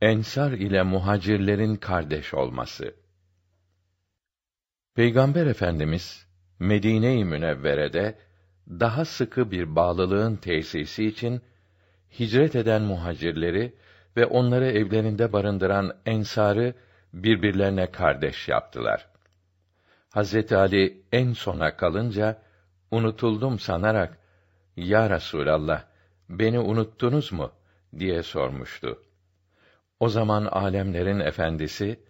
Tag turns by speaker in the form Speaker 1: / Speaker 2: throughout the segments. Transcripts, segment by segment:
Speaker 1: Ensar ile muhacirlerin kardeş olması. Peygamber Efendimiz Medine-i Münevvere'de daha sıkı bir bağlılığın tesisi için hicret eden muhacirleri ve onları evlerinde barındıran ensarı birbirlerine kardeş yaptılar. Hazreti Ali en sona kalınca unutuldum sanarak ya Resulallah beni unuttunuz mu diye sormuştu. O zaman alemlerin efendisi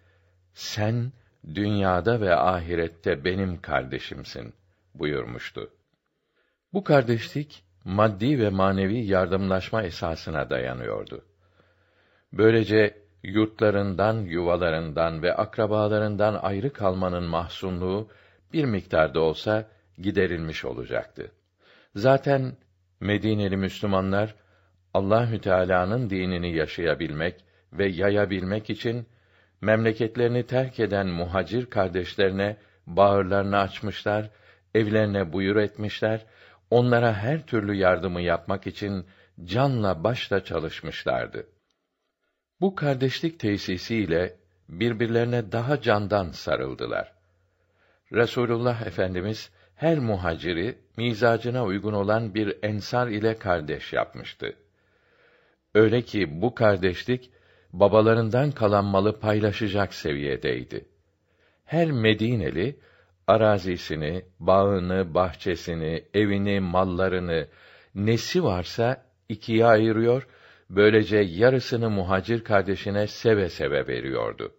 Speaker 1: sen dünyada ve ahirette benim kardeşimsin buyurmuştu. Bu kardeşlik maddi ve manevi yardımlaşma esasına dayanıyordu. Böylece yurtlarından, yuvalarından ve akrabalarından ayrı kalmanın mahzunluğu bir miktarda olsa giderilmiş olacaktı. Zaten Medineli Müslümanlar Allahü Teala'nın dinini yaşayabilmek ve yayabilmek için memleketlerini terk eden muhacir kardeşlerine bağırlarını açmışlar, evlerine buyur etmişler, onlara her türlü yardımı yapmak için canla başla çalışmışlardı. Bu kardeşlik tesisiyle birbirlerine daha candan sarıldılar. Resulullah Efendimiz her muhaciri mizacına uygun olan bir ensar ile kardeş yapmıştı. Öyle ki bu kardeşlik babalarından kalan malı paylaşacak seviyedeydi. Her Medineli arazisini, bağını, bahçesini, evini, mallarını, nesi varsa ikiye ayırıyor, böylece yarısını muhacir kardeşine seve seve veriyordu.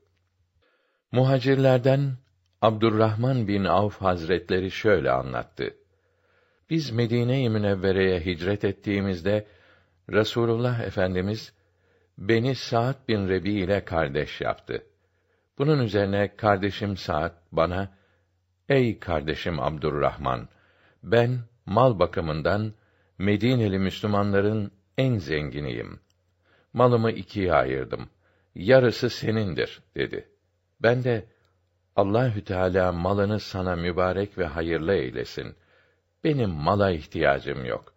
Speaker 1: Muhacirlerden Abdurrahman bin Avf Hazretleri şöyle anlattı. Biz Medine-i Münevvere'ye hicret ettiğimizde Resulullah Efendimiz beni Sa'd bin Rebi ile kardeş yaptı. Bunun üzerine kardeşim Sa'd bana, Ey kardeşim Abdurrahman, ben mal bakımından Medineli Müslümanların en zenginiyim. Malımı ikiye ayırdım. Yarısı senindir dedi. Ben de Allahü Teala malını sana mübarek ve hayırlı eylesin. Benim mala ihtiyacım yok.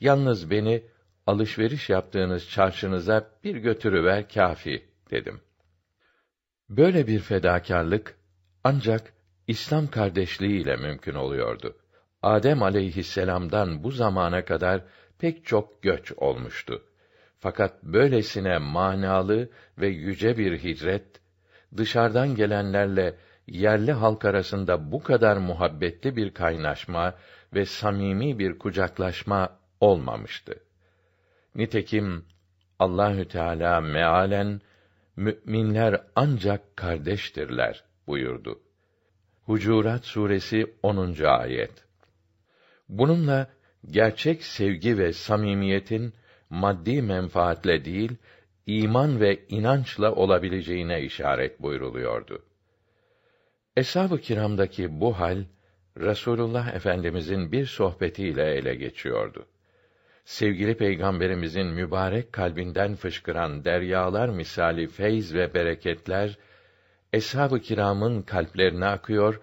Speaker 1: Yalnız beni alışveriş yaptığınız çarşınıza bir götürüver kâfi dedim. Böyle bir fedakarlık ancak İslam kardeşliği ile mümkün oluyordu. Adem aleyhisselam'dan bu zamana kadar pek çok göç olmuştu. Fakat böylesine manalı ve yüce bir hicret dışarıdan gelenlerle yerli halk arasında bu kadar muhabbetli bir kaynaşma ve samimi bir kucaklaşma olmamıştı. Nitekim Allahü Teala mealen müminler ancak kardeştirler buyurdu. Hucurat suresi 10. ayet. Bununla gerçek sevgi ve samimiyetin maddi menfaatle değil, iman ve inançla olabileceğine işaret buyruluyordu. Eshab-ı kiramdaki bu hal Resulullah Efendimizin bir sohbetiyle ele geçiyordu sevgili peygamberimizin mübarek kalbinden fışkıran deryalar misali feyz ve bereketler eshab-ı kiramın kalplerine akıyor.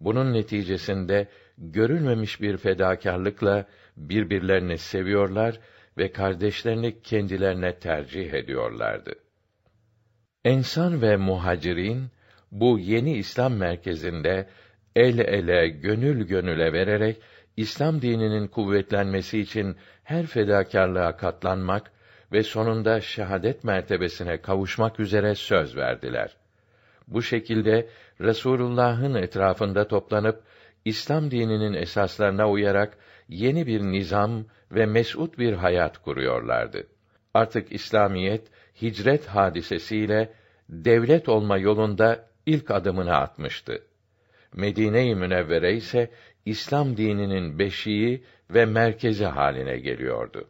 Speaker 1: Bunun neticesinde görülmemiş bir fedakarlıkla birbirlerini seviyorlar ve kardeşlerini kendilerine tercih ediyorlardı. Ensar ve muhacirin bu yeni İslam merkezinde el ele, gönül gönüle vererek İslam dininin kuvvetlenmesi için her fedakarlığa katlanmak ve sonunda şehadet mertebesine kavuşmak üzere söz verdiler. Bu şekilde Resulullah'ın etrafında toplanıp İslam dininin esaslarına uyarak yeni bir nizam ve mes'ud bir hayat kuruyorlardı. Artık İslamiyet hicret hadisesiyle devlet olma yolunda ilk adımını atmıştı. Medine-i Münevvere ise İslam dininin beşiği ve merkezi haline geliyordu.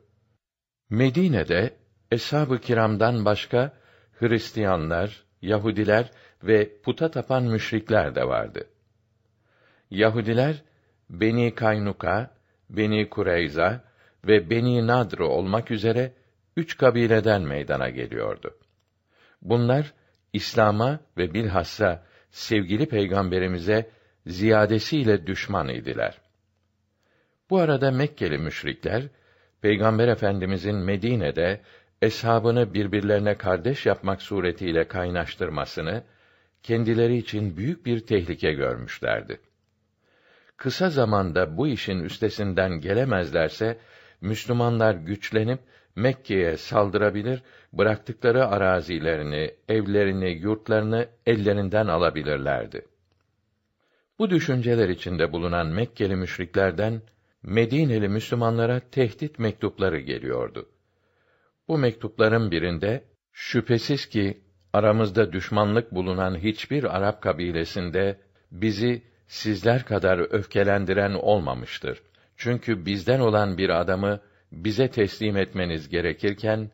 Speaker 1: Medine'de eshab-ı kiramdan başka Hristiyanlar, Yahudiler ve puta tapan müşrikler de vardı. Yahudiler Beni Kaynuka, Beni Kureyza ve Beni Nadr olmak üzere üç kabileden meydana geliyordu. Bunlar İslam'a ve bilhassa sevgili peygamberimize ziyadesiyle düşman idiler. Bu arada Mekkeli müşrikler Peygamber Efendimizin Medine'de eshabını birbirlerine kardeş yapmak suretiyle kaynaştırmasını kendileri için büyük bir tehlike görmüşlerdi. Kısa zamanda bu işin üstesinden gelemezlerse Müslümanlar güçlenip Mekke'ye saldırabilir, bıraktıkları arazilerini, evlerini, yurtlarını ellerinden alabilirlerdi. Bu düşünceler içinde bulunan Mekkeli müşriklerden Medineli Müslümanlara tehdit mektupları geliyordu. Bu mektupların birinde şüphesiz ki aramızda düşmanlık bulunan hiçbir Arap kabilesinde bizi sizler kadar öfkelendiren olmamıştır. Çünkü bizden olan bir adamı bize teslim etmeniz gerekirken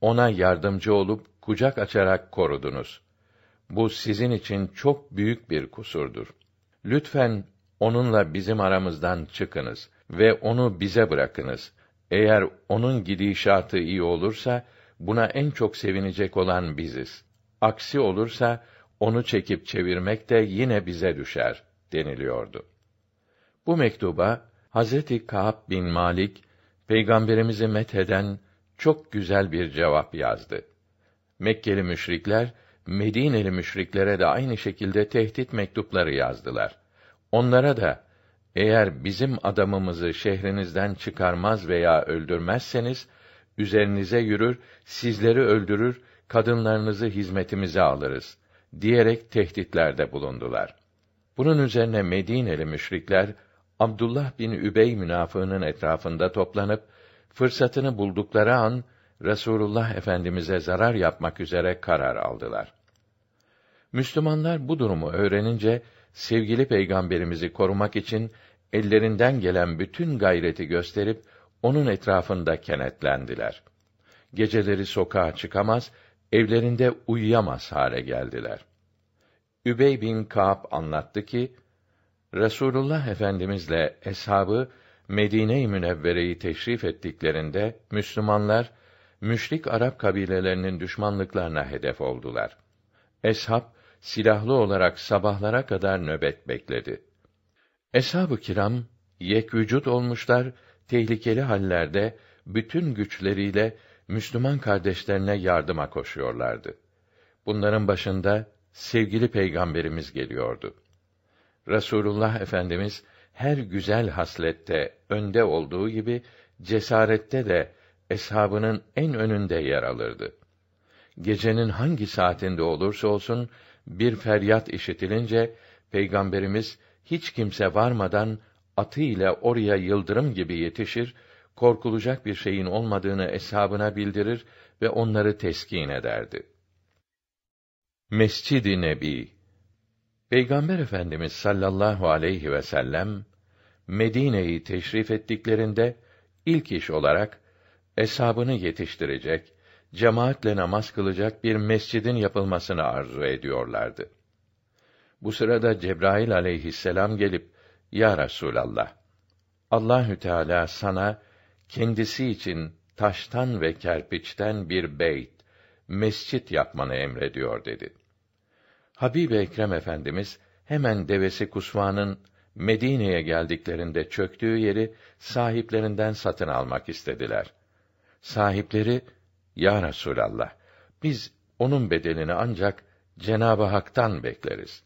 Speaker 1: ona yardımcı olup kucak açarak korudunuz. Bu sizin için çok büyük bir kusurdur. Lütfen onunla bizim aramızdan çıkınız ve onu bize bırakınız. Eğer onun gidişatı iyi olursa buna en çok sevinecek olan biziz. Aksi olursa onu çekip çevirmek de yine bize düşer deniliyordu. Bu mektuba Hazreti Ka'b bin Malik peygamberimizi metheden çok güzel bir cevap yazdı. Mekkeli müşrikler Medineli müşriklere de aynı şekilde tehdit mektupları yazdılar. Onlara da eğer bizim adamımızı şehrinizden çıkarmaz veya öldürmezseniz üzerinize yürür, sizleri öldürür, kadınlarınızı hizmetimize alırız diyerek tehditlerde bulundular. Bunun üzerine Medineli müşrikler Abdullah bin Übey münafığının etrafında toplanıp fırsatını buldukları an Resulullah Efendimize zarar yapmak üzere karar aldılar. Müslümanlar bu durumu öğrenince sevgili peygamberimizi korumak için ellerinden gelen bütün gayreti gösterip onun etrafında kenetlendiler. Geceleri sokağa çıkamaz, evlerinde uyuyamaz hale geldiler. Übey bin Ka'b anlattı ki Resulullah Efendimizle eshabı Medine-i Münevvere'yi teşrif ettiklerinde Müslümanlar müşrik Arap kabilelerinin düşmanlıklarına hedef oldular. Eshab silahlı olarak sabahlara kadar nöbet bekledi. Eshab-ı kiram yek vücut olmuşlar, tehlikeli hallerde bütün güçleriyle Müslüman kardeşlerine yardıma koşuyorlardı. Bunların başında sevgili peygamberimiz geliyordu. Resulullah Efendimiz her güzel haslette önde olduğu gibi cesarette de eshabının en önünde yer alırdı. Gecenin hangi saatinde olursa olsun bir feryat işitilince peygamberimiz hiç kimse varmadan atı ile oraya yıldırım gibi yetişir, korkulacak bir şeyin olmadığını eshabına bildirir ve onları teskin ederdi. Mescid-i Nebi Peygamber Efendimiz sallallahu aleyhi ve sellem Medine'yi teşrif ettiklerinde ilk iş olarak eshabını yetiştirecek, cemaatle namaz kılacak bir mescidin yapılmasını arzu ediyorlardı. Bu sırada Cebrail aleyhisselam gelip Ya Resulallah Allahü Teala sana kendisi için taştan ve kerpiçten bir beyt, mescit yapmanı emrediyor dedi. Habib Ekrem Efendimiz hemen devesi Kusva'nın Medine'ye geldiklerinde çöktüğü yeri sahiplerinden satın almak istediler. Sahipleri, Ya Resulallah, biz onun bedelini ancak Cenabı Hak'tan bekleriz.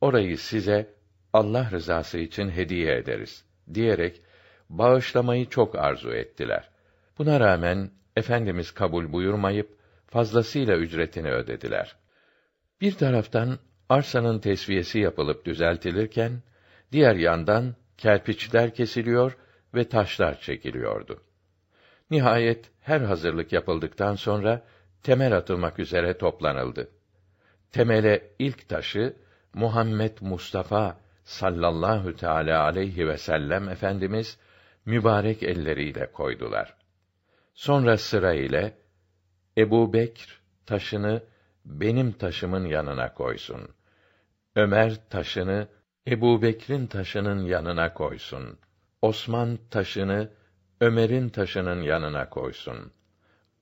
Speaker 1: Orayı size Allah rızası için hediye ederiz diyerek bağışlamayı çok arzu ettiler. Buna rağmen efendimiz kabul buyurmayıp fazlasıyla ücretini ödediler. Bir taraftan arsanın tesviyesi yapılıp düzeltilirken diğer yandan kerpiçler kesiliyor ve taşlar çekiliyordu. Nihayet her hazırlık yapıldıktan sonra temel atılmak üzere toplanıldı. Temele ilk taşı Muhammed Mustafa sallallahu teala aleyhi ve sellem efendimiz mübarek elleriyle koydular. Sonra sıra ile Ebu Bekr taşını benim taşımın yanına koysun. Ömer taşını Ebu Bekr'in taşının yanına koysun. Osman taşını Ömer'in taşının yanına koysun.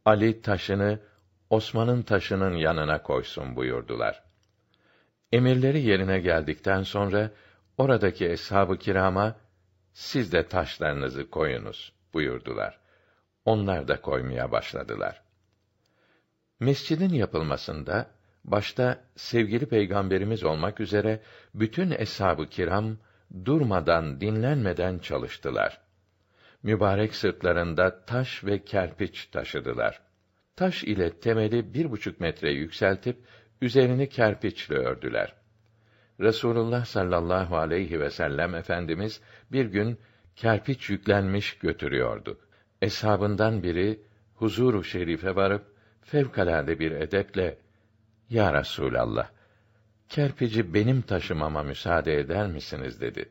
Speaker 1: Ali taşını Osman'ın taşının yanına koysun buyurdular. Emirleri yerine geldikten sonra oradaki eshab-ı kirama siz de taşlarınızı koyunuz buyurdular. Onlar da koymaya başladılar. Mescidin yapılmasında başta sevgili peygamberimiz olmak üzere bütün eshab-ı kiram durmadan, dinlenmeden çalıştılar. Mübarek sırtlarında taş ve kerpiç taşıdılar. Taş ile temeli bir buçuk metre yükseltip üzerini kerpiçle ördüler. Resulullah sallallahu aleyhi ve sellem efendimiz bir gün kerpiç yüklenmiş götürüyordu. Eshabından biri huzuru şerife varıp fevkalade bir edeple Ya Resulallah kerpici benim taşımama müsaade eder misiniz dedi.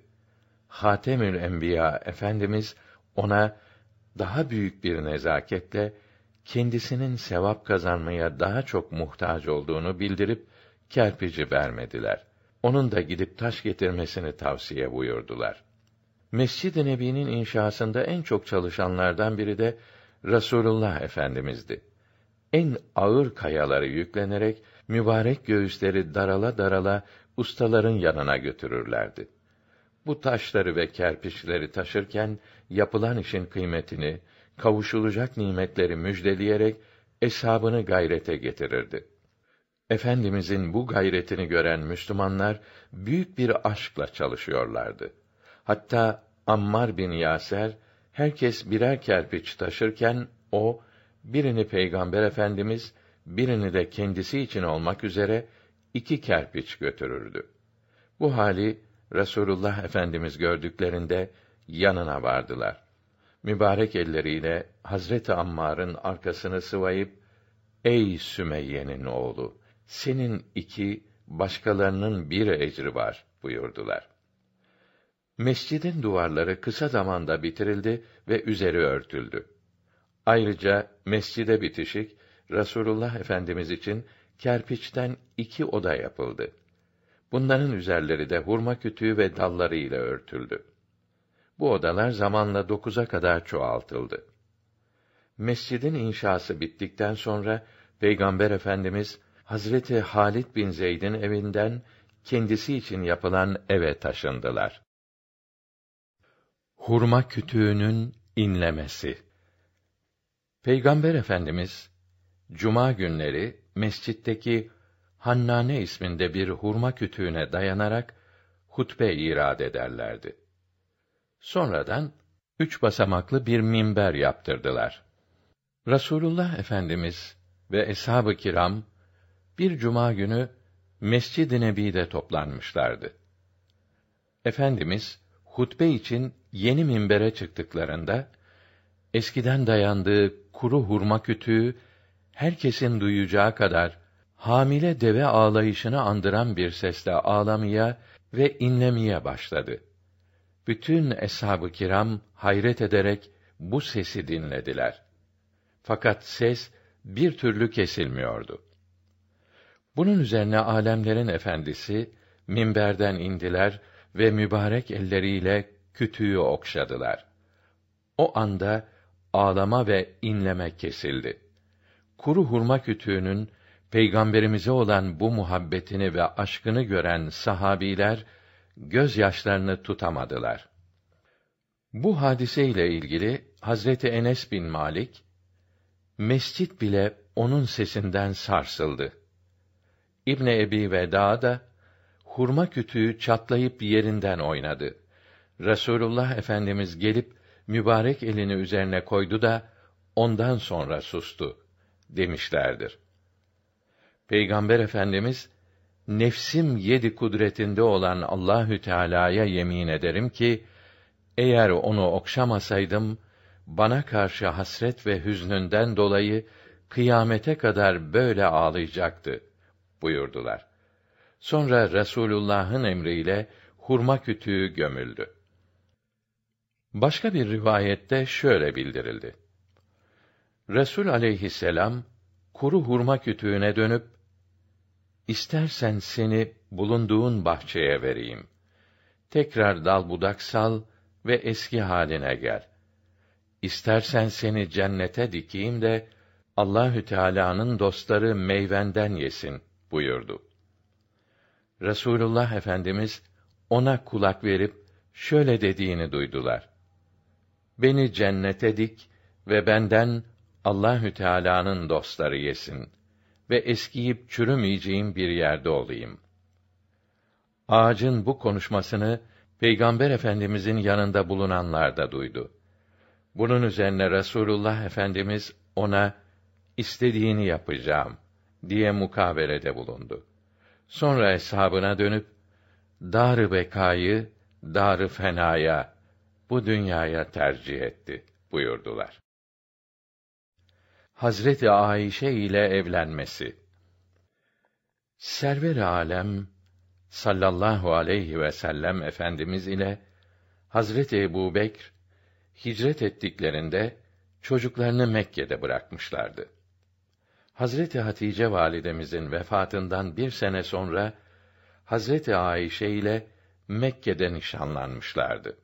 Speaker 1: Hatemül Enbiya efendimiz ona daha büyük bir nezaketle kendisinin sevap kazanmaya daha çok muhtaç olduğunu bildirip kerpici vermediler. Onun da gidip taş getirmesini tavsiye buyurdular. Mescid-i Nebi'nin inşasında en çok çalışanlardan biri de Rasulullah Efendimizdi. En ağır kayaları yüklenerek mübarek göğüsleri darala darala ustaların yanına götürürlerdi. Bu taşları ve kerpiçleri taşırken yapılan işin kıymetini, kavuşulacak nimetleri müjdeleyerek eshabını gayrete getirirdi. Efendimizin bu gayretini gören Müslümanlar büyük bir aşkla çalışıyorlardı. Hatta Ammar bin Yaser herkes birer kerpiç taşırken o birini Peygamber Efendimiz, birini de kendisi için olmak üzere iki kerpiç götürürdü. Bu hali Resulullah Efendimiz gördüklerinde yanına vardılar. Mübarek elleriyle Hazreti Ammar'ın arkasını sıvayıp Ey Sümeyye'nin oğlu senin iki başkalarının bir ecri var buyurdular. Mescidin duvarları kısa zamanda bitirildi ve üzeri örtüldü. Ayrıca mescide bitişik Rasulullah Efendimiz için kerpiçten iki oda yapıldı. Bunların üzerleri de hurma kütüğü ve dalları ile örtüldü. Bu odalar zamanla dokuza kadar çoğaltıldı. Mescidin inşası bittikten sonra Peygamber Efendimiz Hazreti Halid bin Zeyd'in evinden kendisi için yapılan eve taşındılar. Hurma kütüğünün inlemesi Peygamber Efendimiz cuma günleri mescitteki Hannane isminde bir hurma kütüğüne dayanarak hutbe irad ederlerdi. Sonradan üç basamaklı bir minber yaptırdılar. Rasulullah Efendimiz ve eshab-ı kiram bir cuma günü Mescid-i Nebi'de toplanmışlardı. Efendimiz hutbe için yeni minbere çıktıklarında eskiden dayandığı kuru hurma kütüğü herkesin duyacağı kadar hamile deve ağlayışını andıran bir sesle ağlamaya ve inlemeye başladı. Bütün eshab-ı kiram hayret ederek bu sesi dinlediler. Fakat ses bir türlü kesilmiyordu. Bunun üzerine alemlerin efendisi minberden indiler ve mübarek elleriyle kütüğü okşadılar. O anda ağlama ve inleme kesildi. Kuru hurma kütüğünün peygamberimize olan bu muhabbetini ve aşkını gören sahabiler gözyaşlarını tutamadılar. Bu hadise ile ilgili Hazreti Enes bin Malik mescit bile onun sesinden sarsıldı. İbn Ebi Veda da hurma kütüğü çatlayıp yerinden oynadı. Resulullah Efendimiz gelip mübarek elini üzerine koydu da ondan sonra sustu demişlerdir. Peygamber Efendimiz nefsim yedi kudretinde olan Allahü Teala'ya yemin ederim ki eğer onu okşamasaydım bana karşı hasret ve hüznünden dolayı kıyamete kadar böyle ağlayacaktı buyurdular. Sonra Resulullah'ın emriyle hurma kütüğü gömüldü. Başka bir rivayette şöyle bildirildi. Resul aleyhisselam kuru hurma kütüğüne dönüp İstersen seni bulunduğun bahçeye vereyim. Tekrar dal budak sal ve eski haline gel. İstersen seni cennete dikeyim de Allahü Teala'nın dostları meyvenden yesin buyurdu. Resulullah Efendimiz ona kulak verip şöyle dediğini duydular. Beni cennete dik ve benden Allahü Teala'nın dostları yesin. Ve eskiyip çürümeyeceğim bir yerde olayım. Ağacın bu konuşmasını Peygamber Efendimizin yanında bulunanlar da duydu. Bunun üzerine Resulullah Efendimiz ona istediğini yapacağım diye mukabelede bulundu. Sonra hesabına dönüp dar bekayı dar fenaya bu dünyaya tercih etti buyurdular. Hazreti Ayşe ile evlenmesi. Server alem sallallahu aleyhi ve sellem efendimiz ile Hazreti Ebubekr hicret ettiklerinde çocuklarını Mekke'de bırakmışlardı. Hazreti Hatice validemizin vefatından bir sene sonra Hazreti Ayşe ile Mekke'de nişanlanmışlardı.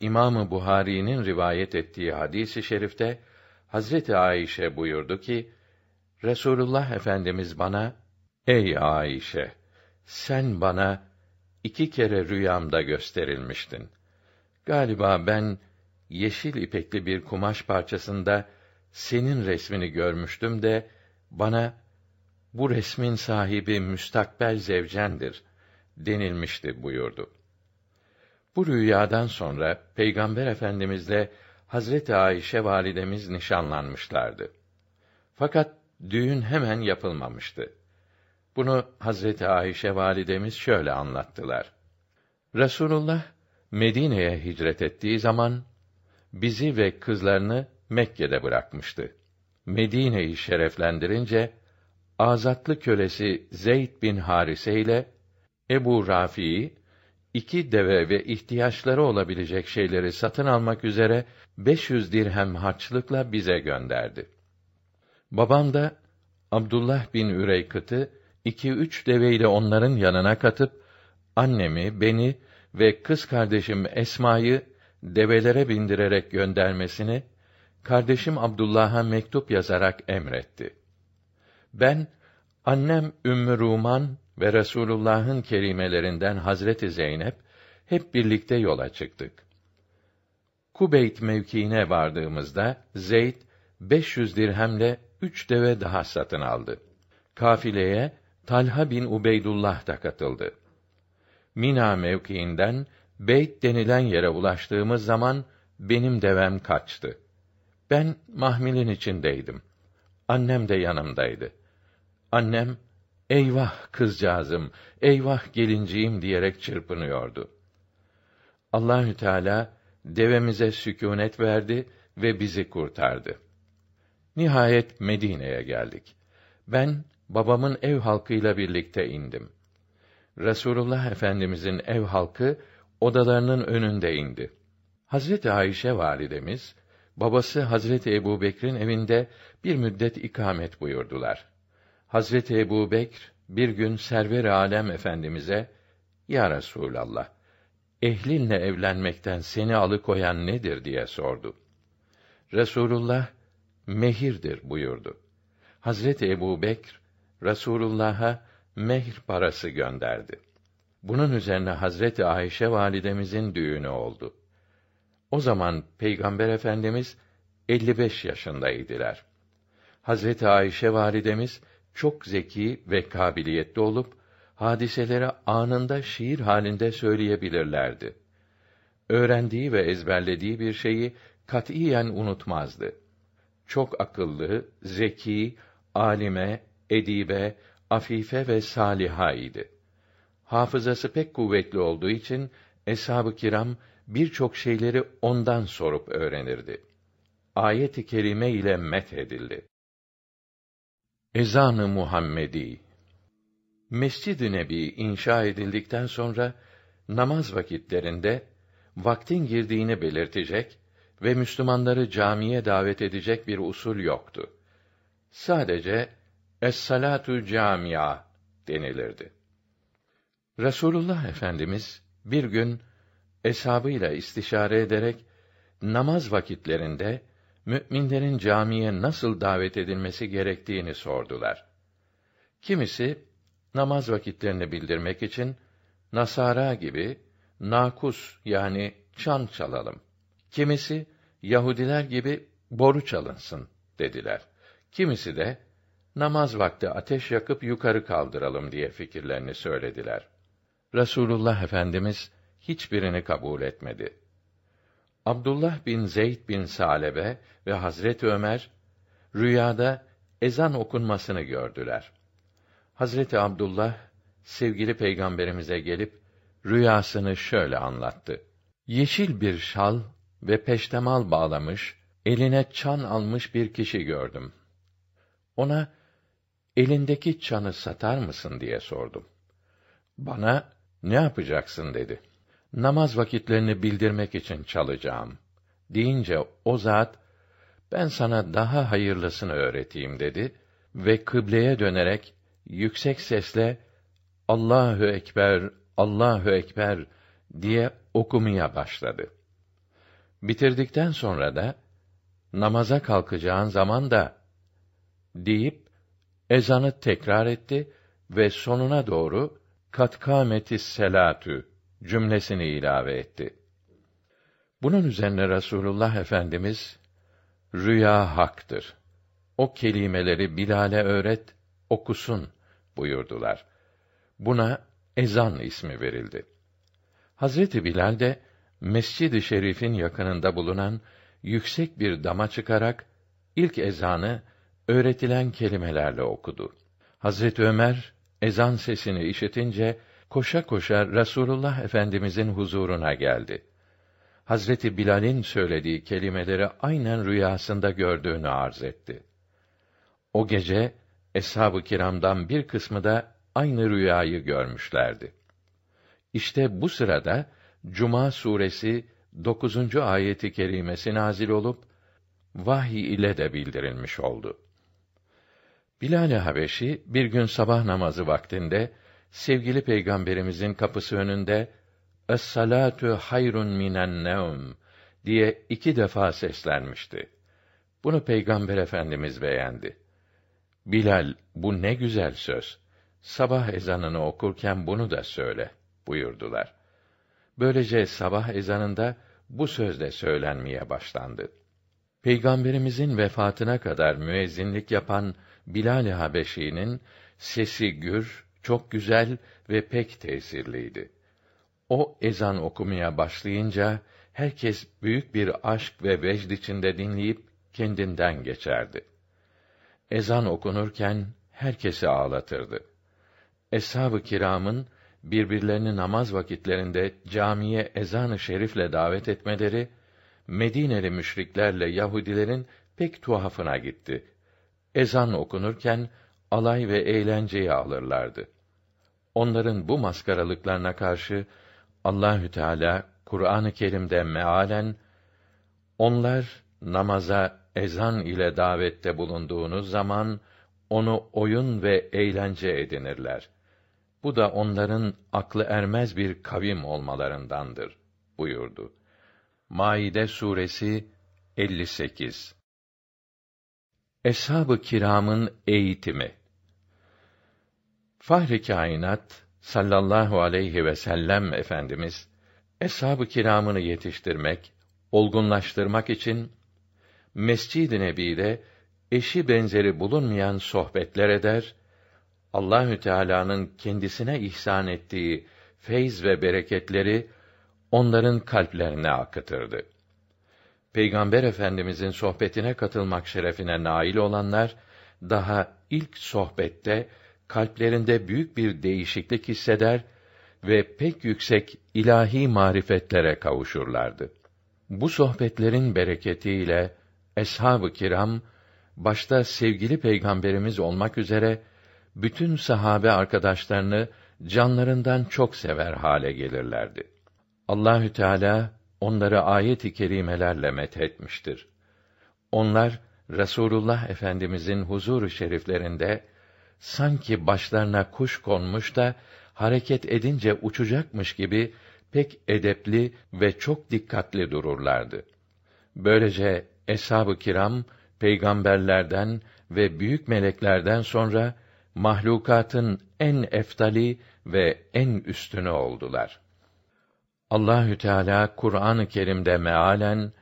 Speaker 1: İmamı Buhari'nin rivayet ettiği hadisi şerifte Hazreti Ayşe buyurdu ki Resulullah Efendimiz bana Ey Ayşe sen bana iki kere rüyamda gösterilmiştin. Galiba ben yeşil ipekli bir kumaş parçasında senin resmini görmüştüm de bana bu resmin sahibi müstakbel zevcendir denilmişti buyurdu. Bu rüyadan sonra Peygamber Efendimizle Hazreti Ayşe validemiz nişanlanmışlardı. Fakat düğün hemen yapılmamıştı. Bunu Hazreti Ayşe validemiz şöyle anlattılar. Resulullah Medine'ye hicret ettiği zaman bizi ve kızlarını Mekke'de bırakmıştı. Medine'yi şereflendirince azatlı kölesi Zeyd bin Harise ile Ebu Rafi'yi iki deve ve ihtiyaçları olabilecek şeyleri satın almak üzere 500 dirhem harçlıkla bize gönderdi. Babam da Abdullah bin Üreykıt'ı iki üç deveyle onların yanına katıp annemi, beni ve kız kardeşim Esma'yı develere bindirerek göndermesini kardeşim Abdullah'a mektup yazarak emretti. Ben annem Ümmü Ruman ve Resulullah'ın kerimelerinden Hazreti Zeynep hep birlikte yola çıktık. Kubeyt mevkiine vardığımızda Zeyd 500 dirhemle üç deve daha satın aldı. Kafileye Talha bin Ubeydullah da katıldı. Mina mevkiinden Beyt denilen yere ulaştığımız zaman benim devem kaçtı. Ben mahmilin içindeydim. Annem de yanımdaydı. Annem eyvah kızcağızım, eyvah gelinciğim diyerek çırpınıyordu. Allahü Teala devemize sükûnet verdi ve bizi kurtardı. Nihayet Medine'ye geldik. Ben babamın ev halkıyla birlikte indim. Resulullah Efendimizin ev halkı odalarının önünde indi. Hazreti Ayşe validemiz babası Hazreti Ebubekir'in evinde bir müddet ikamet buyurdular. Hazreti Ebubekr bir gün Server Alem Efendimize Ya Resulallah ehlinle evlenmekten seni alıkoyan nedir diye sordu. Resulullah mehirdir buyurdu. Hazreti Ebubekr Resulullah'a mehr parası gönderdi. Bunun üzerine Hazreti Ayşe validemizin düğünü oldu. O zaman Peygamber Efendimiz 55 yaşındaydılar. Hazreti Ayşe validemiz çok zeki ve kabiliyetli olup hadiseleri anında şiir halinde söyleyebilirlerdi. Öğrendiği ve ezberlediği bir şeyi katiyen unutmazdı. Çok akıllı, zeki, alime, edibe, afife ve saliha idi. Hafızası pek kuvvetli olduğu için eshab-ı kiram birçok şeyleri ondan sorup öğrenirdi. Ayet-i kerime ile met edildi. Ezan-ı Muhammedi Mescid-i Nebi inşa edildikten sonra namaz vakitlerinde vaktin girdiğini belirtecek ve Müslümanları camiye davet edecek bir usul yoktu. Sadece es-salatu camia denilirdi. Resulullah Efendimiz bir gün eshabıyla istişare ederek namaz vakitlerinde müminlerin camiye nasıl davet edilmesi gerektiğini sordular. Kimisi namaz vakitlerini bildirmek için Nasara gibi nakus yani çan çalalım. Kimisi Yahudiler gibi boru çalınsın dediler. Kimisi de namaz vakti ateş yakıp yukarı kaldıralım diye fikirlerini söylediler. Rasulullah Efendimiz hiçbirini kabul etmedi. Abdullah bin Zeyd bin Salebe ve Hazret Ömer rüyada ezan okunmasını gördüler. Hazreti Abdullah sevgili peygamberimize gelip rüyasını şöyle anlattı. Yeşil bir şal ve peştemal bağlamış, eline çan almış bir kişi gördüm. Ona elindeki çanı satar mısın diye sordum. Bana ne yapacaksın dedi. Namaz vakitlerini bildirmek için çalacağım. Deyince o zat ben sana daha hayırlısını öğreteyim dedi ve kıbleye dönerek yüksek sesle Allahu ekber, Allahu ekber diye okumaya başladı. Bitirdikten sonra da namaza kalkacağın zaman da deyip ezanı tekrar etti ve sonuna doğru kat kâmetis selâtü cümlesini ilave etti. Bunun üzerine Rasulullah Efendimiz rüya haktır. O kelimeleri Bilal'e öğret, okusun buyurdular. Buna ezan ismi verildi. Hazreti Bilal de Mescid-i Şerif'in yakınında bulunan yüksek bir dama çıkarak ilk ezanı öğretilen kelimelerle okudu. Hazreti Ömer ezan sesini işitince koşa koşa Rasulullah Efendimizin huzuruna geldi. Hazreti Bilal'in söylediği kelimeleri aynen rüyasında gördüğünü arz etti. O gece eshab-ı kiramdan bir kısmı da aynı rüyayı görmüşlerdi. İşte bu sırada Cuma suresi 9. ayeti kerimesi nazil olup vahiy ile de bildirilmiş oldu. Bilal Habeşi bir gün sabah namazı vaktinde sevgili peygamberimizin kapısı önünde Es-salatu hayrun minen nevm diye iki defa seslenmişti. Bunu peygamber efendimiz beğendi. Bilal bu ne güzel söz. Sabah ezanını okurken bunu da söyle buyurdular. Böylece sabah ezanında bu söz de söylenmeye başlandı. Peygamberimizin vefatına kadar müezzinlik yapan Bilal-i Habeşi'nin sesi gür, çok güzel ve pek tesirliydi. O ezan okumaya başlayınca herkes büyük bir aşk ve vecd içinde dinleyip kendinden geçerdi. Ezan okunurken herkesi ağlatırdı. Eshab-ı kiramın birbirlerini namaz vakitlerinde camiye ezan-ı şerifle davet etmeleri Medineli müşriklerle Yahudilerin pek tuhafına gitti. Ezan okunurken alay ve eğlenceyi alırlardı. Onların bu maskaralıklarına karşı Allahü Teala Kur'an-ı Kerim'de mealen onlar namaza ezan ile davette bulunduğunuz zaman onu oyun ve eğlence edinirler. Bu da onların aklı ermez bir kavim olmalarındandır buyurdu. Maide suresi 58 Eshab-ı kiramın eğitimi Fahri kainat sallallahu aleyhi ve sellem efendimiz eshab-ı kiramını yetiştirmek, olgunlaştırmak için Mescid-i Nebi'de eşi benzeri bulunmayan sohbetler eder, Allahü Teala'nın kendisine ihsan ettiği feyz ve bereketleri onların kalplerine akıtırdı. Peygamber Efendimizin sohbetine katılmak şerefine nail olanlar daha ilk sohbette kalplerinde büyük bir değişiklik hisseder ve pek yüksek ilahi marifetlere kavuşurlardı. Bu sohbetlerin bereketiyle eshab-ı kiram başta sevgili peygamberimiz olmak üzere bütün sahabe arkadaşlarını canlarından çok sever hale gelirlerdi. Allahü Teala onları ayet-i kerimelerle methetmiştir. Onlar Resulullah Efendimizin huzur şeriflerinde sanki başlarına kuş konmuş da hareket edince uçacakmış gibi pek edepli ve çok dikkatli dururlardı. Böylece eshab-ı kiram peygamberlerden ve büyük meleklerden sonra mahlukatın en eftali ve en üstünü oldular. Allahü Teala Kur'an-ı Kerim'de mealen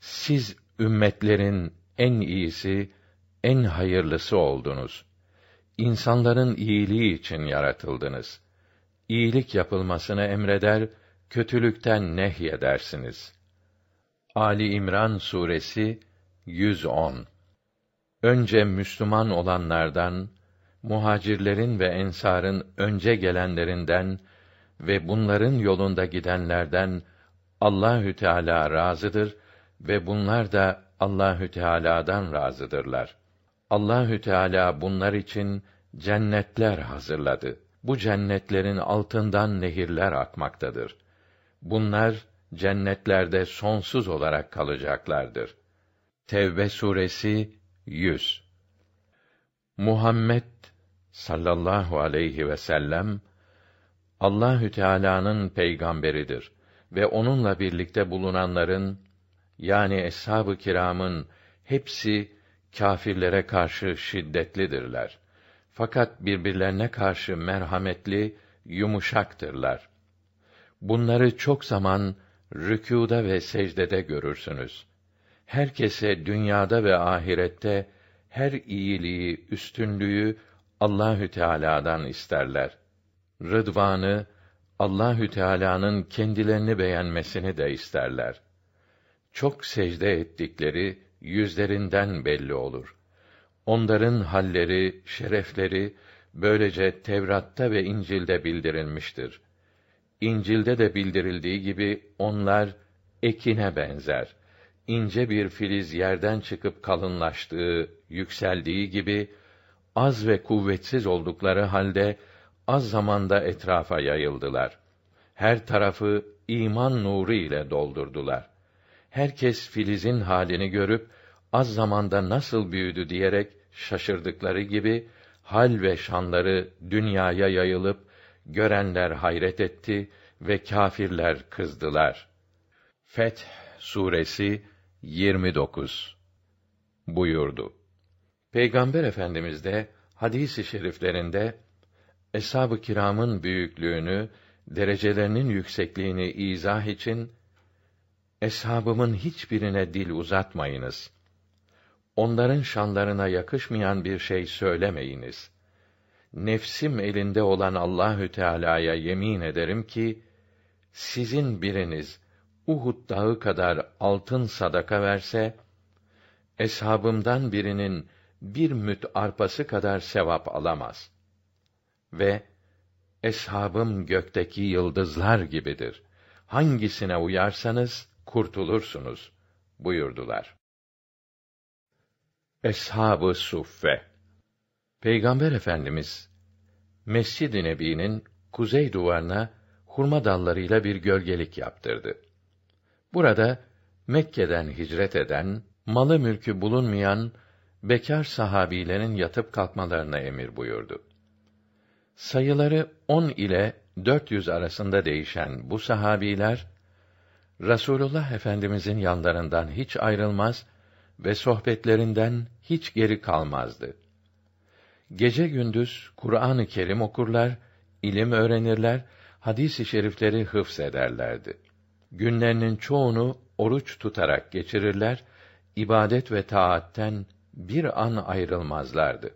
Speaker 1: siz ümmetlerin en iyisi, en hayırlısı oldunuz. İnsanların iyiliği için yaratıldınız. İyilik yapılmasını emreder, kötülükten nehyedersiniz. Ali İmran suresi 110 Önce Müslüman olanlardan, muhacirlerin ve ensarın önce gelenlerinden ve bunların yolunda gidenlerden Allahü Teala razıdır ve bunlar da Allahü Teala'dan razıdırlar. Allahü Teala bunlar için cennetler hazırladı. Bu cennetlerin altından nehirler akmaktadır. Bunlar cennetlerde sonsuz olarak kalacaklardır. Tevbe suresi 100 Muhammed sallallahu aleyhi ve sellem Allahü Teala'nın peygamberidir ve onunla birlikte bulunanların yani eshab-ı kiramın hepsi kâfirlere karşı şiddetlidirler. Fakat birbirlerine karşı merhametli, yumuşaktırlar. Bunları çok zaman rükûda ve secdede görürsünüz. Herkese dünyada ve ahirette her iyiliği, üstünlüğü Allahü Teala'dan isterler. Rıdvanı Allahü Teala'nın kendilerini beğenmesini de isterler. Çok secde ettikleri yüzlerinden belli olur. Onların halleri, şerefleri böylece Tevrat'ta ve İncil'de bildirilmiştir. İncil'de de bildirildiği gibi onlar ekine benzer. İnce bir filiz yerden çıkıp kalınlaştığı, yükseldiği gibi az ve kuvvetsiz oldukları halde az zamanda etrafa yayıldılar. Her tarafı iman nuru ile doldurdular. Herkes filizin halini görüp az zamanda nasıl büyüdü diyerek şaşırdıkları gibi hal ve şanları dünyaya yayılıp görenler hayret etti ve kâfirler kızdılar. Feth suresi 29 buyurdu. Peygamber Efendimiz de hadisi şeriflerinde eshab-ı kiramın büyüklüğünü, derecelerinin yüksekliğini izah için eshabımın hiçbirine dil uzatmayınız. Onların şanlarına yakışmayan bir şey söylemeyiniz. Nefsim elinde olan Allahü Teala'ya yemin ederim ki sizin biriniz Uhud dağı kadar altın sadaka verse eshabımdan birinin bir müt arpası kadar sevap alamaz. Ve eshabım gökteki yıldızlar gibidir. Hangisine uyarsanız kurtulursunuz buyurdular. Eshab-ı Suffe Peygamber Efendimiz Mescid-i Nebi'nin kuzey duvarına hurma dallarıyla bir gölgelik yaptırdı. Burada Mekke'den hicret eden, malı mülkü bulunmayan bekar sahabilerin yatıp kalkmalarına emir buyurdu. Sayıları on ile dört yüz arasında değişen bu sahabiler Rasulullah Efendimizin yanlarından hiç ayrılmaz ve sohbetlerinden hiç geri kalmazdı. Gece gündüz Kur'an-ı Kerim okurlar, ilim öğrenirler, hadis-i şerifleri hıfz ederlerdi. Günlerinin çoğunu oruç tutarak geçirirler, ibadet ve taatten bir an ayrılmazlardı.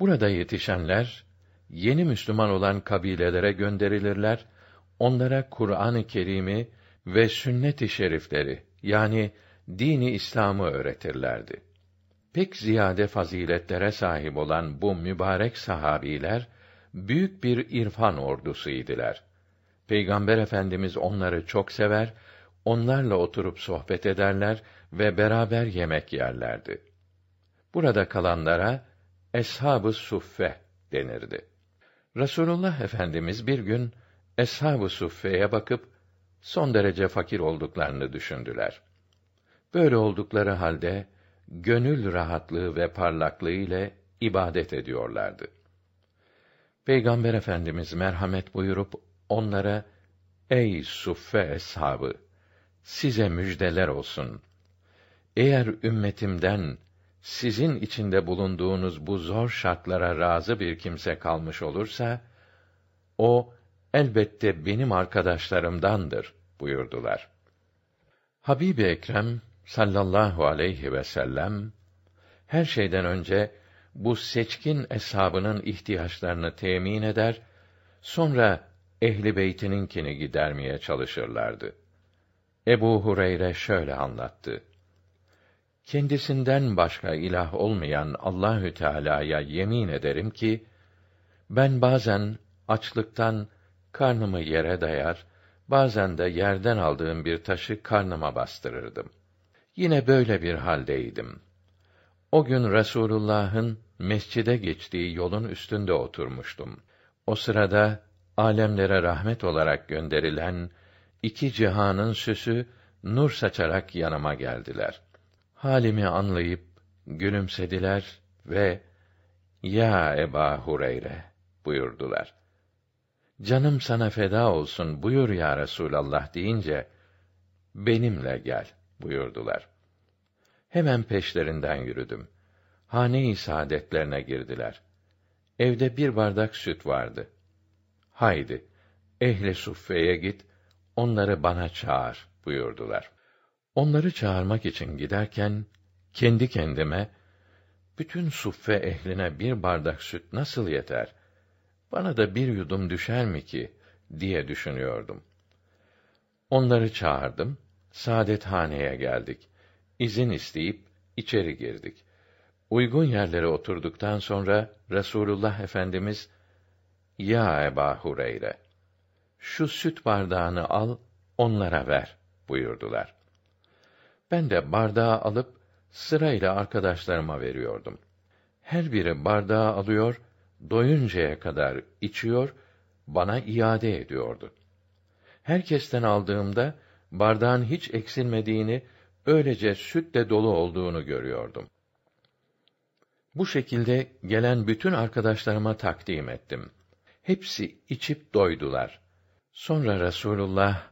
Speaker 1: Burada yetişenler yeni Müslüman olan kabilelere gönderilirler, onlara Kur'an-ı Kerim'i ve sünnet-i şerifleri yani dini İslam'ı öğretirlerdi. Pek ziyade faziletlere sahip olan bu mübarek sahabiler büyük bir irfan ordusuydular. Peygamber Efendimiz onları çok sever, onlarla oturup sohbet ederler ve beraber yemek yerlerdi. Burada kalanlara eshab-ı suffe denirdi. Resulullah Efendimiz bir gün eshab-ı suffe'ye bakıp son derece fakir olduklarını düşündüler. Böyle oldukları halde gönül rahatlığı ve parlaklığı ile ibadet ediyorlardı. Peygamber Efendimiz merhamet buyurup onlara ey suffe eshabı size müjdeler olsun. Eğer ümmetimden sizin içinde bulunduğunuz bu zor şartlara razı bir kimse kalmış olursa o elbette benim arkadaşlarımdandır buyurdular. Habib Ekrem sallallahu aleyhi ve sellem her şeyden önce bu seçkin eshabının ihtiyaçlarını temin eder, sonra ehli beytininkini gidermeye çalışırlardı. Ebu Hureyre şöyle anlattı. Kendisinden başka ilah olmayan Allahü Teala'ya yemin ederim ki ben bazen açlıktan karnımı yere dayar, bazen de yerden aldığım bir taşı karnıma bastırırdım. Yine böyle bir haldeydim. O gün Resulullah'ın mescide geçtiği yolun üstünde oturmuştum. O sırada alemlere rahmet olarak gönderilen iki cihanın süsü nur saçarak yanıma geldiler. Halimi anlayıp gülümsediler ve ya Eba Hureyre buyurdular. Canım sana feda olsun buyur ya Resulallah deyince benimle gel buyurdular. Hemen peşlerinden yürüdüm. Hane-i saadetlerine girdiler. Evde bir bardak süt vardı. Haydi, ehli suffeye git, onları bana çağır buyurdular. Onları çağırmak için giderken kendi kendime bütün suffe ehline bir bardak süt nasıl yeter? Bana da bir yudum düşer mi ki diye düşünüyordum. Onları çağırdım. Saadethaneye geldik. İzin isteyip içeri girdik. Uygun yerlere oturduktan sonra Resulullah Efendimiz "Ya Eba Hureyre, şu süt bardağını al, onlara ver." buyurdular. Ben de bardağı alıp sırayla arkadaşlarıma veriyordum. Her biri bardağı alıyor, doyuncaya kadar içiyor, bana iade ediyordu. Herkesten aldığımda bardağın hiç eksilmediğini, öylece sütle dolu olduğunu görüyordum. Bu şekilde gelen bütün arkadaşlarıma takdim ettim. Hepsi içip doydular. Sonra Resulullah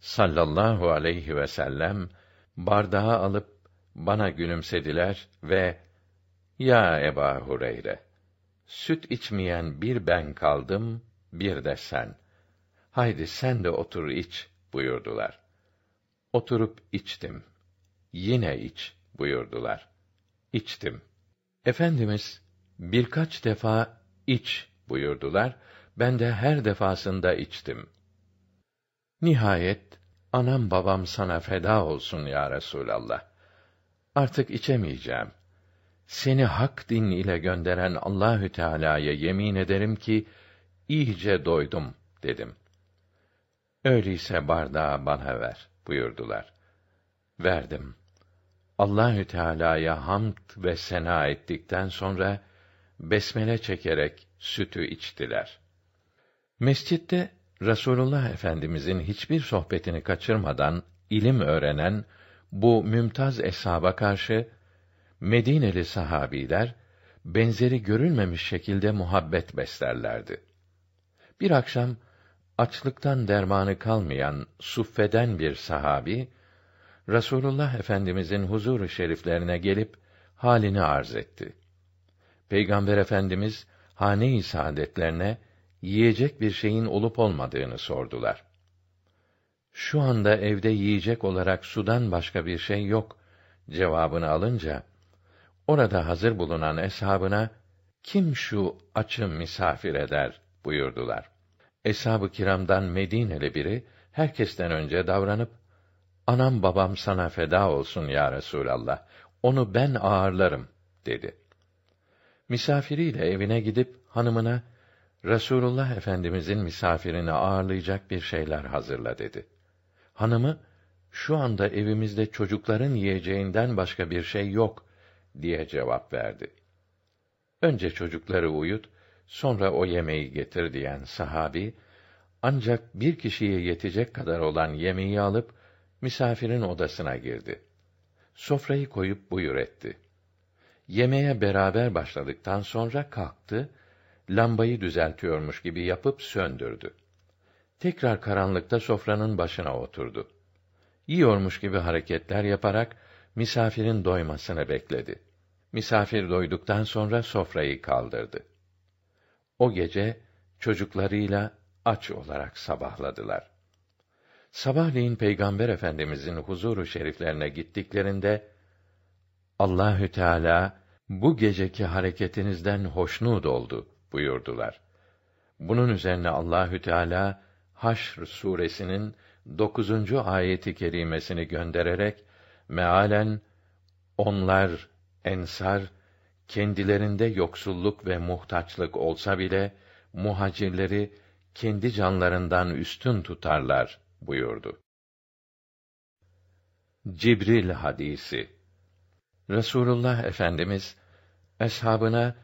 Speaker 1: sallallahu aleyhi ve sellem bardağı alıp bana gülümsediler ve ya Eba Hureyre süt içmeyen bir ben kaldım bir de sen. Haydi sen de otur iç buyurdular. Oturup içtim yine iç buyurdular. İçtim. Efendimiz birkaç defa iç buyurdular. Ben de her defasında içtim. Nihayet anam babam sana feda olsun ya Resulallah. Artık içemeyeceğim. Seni hak din ile gönderen Allahü Teala'ya yemin ederim ki iyice doydum dedim. Öyleyse bardağı bana ver buyurdular. Verdim. Allahü Teala'ya hamd ve sena ettikten sonra besmele çekerek sütü içtiler. Mescitte Rasulullah Efendimizin hiçbir sohbetini kaçırmadan ilim öğrenen bu mümtaz eshaba karşı Medineli sahabiler benzeri görülmemiş şekilde muhabbet beslerlerdi. Bir akşam açlıktan dermanı kalmayan suffeden bir sahabi Rasulullah Efendimizin huzuru şeriflerine gelip halini arz etti. Peygamber Efendimiz hane-i saadetlerine yiyecek bir şeyin olup olmadığını sordular. Şu anda evde yiyecek olarak sudan başka bir şey yok cevabını alınca orada hazır bulunan eshabına kim şu açı misafir eder buyurdular. Eshab-ı kiramdan Medineli biri herkesten önce davranıp anam babam sana feda olsun ya Resulallah. Onu ben ağırlarım dedi. Misafiriyle evine gidip hanımına Resulullah Efendimizin misafirini ağırlayacak bir şeyler hazırla dedi. Hanımı şu anda evimizde çocukların yiyeceğinden başka bir şey yok diye cevap verdi. Önce çocukları uyut, sonra o yemeği getir diyen sahabi ancak bir kişiye yetecek kadar olan yemeği alıp misafirin odasına girdi. Sofrayı koyup buyur etti. Yemeğe beraber başladıktan sonra kalktı lambayı düzeltiyormuş gibi yapıp söndürdü. Tekrar karanlıkta sofranın başına oturdu. Yiyormuş gibi hareketler yaparak misafirin doymasını bekledi. Misafir doyduktan sonra sofrayı kaldırdı. O gece çocuklarıyla aç olarak sabahladılar. Sabahleyin Peygamber Efendimizin huzuru şeriflerine gittiklerinde Allahü Teala bu geceki hareketinizden hoşnut oldu buyurdular. Bunun üzerine Allahü Teala Haşr suresinin 9. ayeti kerimesini göndererek mealen onlar ensar kendilerinde yoksulluk ve muhtaçlık olsa bile muhacirleri kendi canlarından üstün tutarlar buyurdu. Cibril hadisi Resulullah Efendimiz eshabına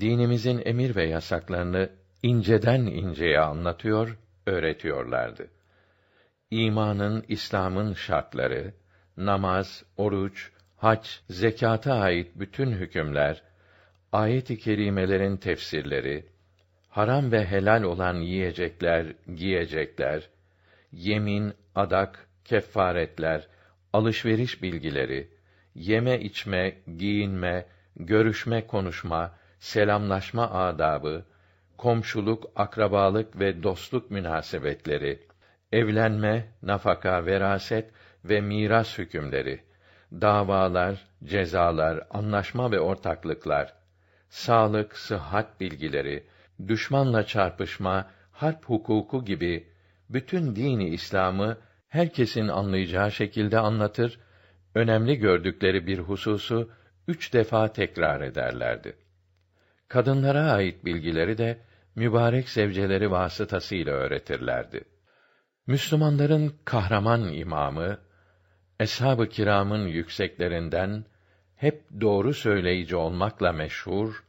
Speaker 1: dinimizin emir ve yasaklarını inceden inceye anlatıyor, öğretiyorlardı. İmanın, İslam'ın şartları, namaz, oruç, hac, zekata ait bütün hükümler, ayet-i kerimelerin tefsirleri, haram ve helal olan yiyecekler, giyecekler, yemin, adak, kefaretler, alışveriş bilgileri, yeme içme, giyinme, görüşme, konuşma, selamlaşma adabı, komşuluk, akrabalık ve dostluk münasebetleri, evlenme, nafaka, veraset ve miras hükümleri, davalar, cezalar, anlaşma ve ortaklıklar, sağlık, sıhhat bilgileri, düşmanla çarpışma, harp hukuku gibi bütün dini İslam'ı herkesin anlayacağı şekilde anlatır, önemli gördükleri bir hususu üç defa tekrar ederlerdi. Kadınlara ait bilgileri de mübarek zevceleri vasıtasıyla öğretirlerdi. Müslümanların kahraman imamı, eshab-ı kiramın yükseklerinden hep doğru söyleyici olmakla meşhur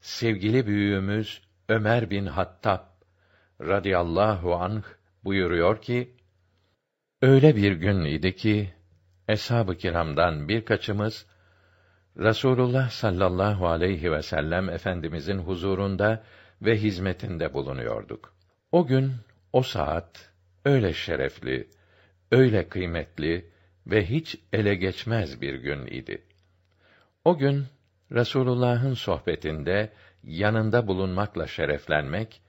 Speaker 1: sevgili büyüğümüz Ömer bin Hattab radıyallahu anh buyuruyor ki öyle bir gün idi ki eshab-ı kiramdan birkaçımız Rasulullah sallallahu aleyhi ve sellem efendimizin huzurunda ve hizmetinde bulunuyorduk. O gün, o saat öyle şerefli, öyle kıymetli ve hiç ele geçmez bir gün idi. O gün Resulullah'ın sohbetinde yanında bulunmakla şereflenmek,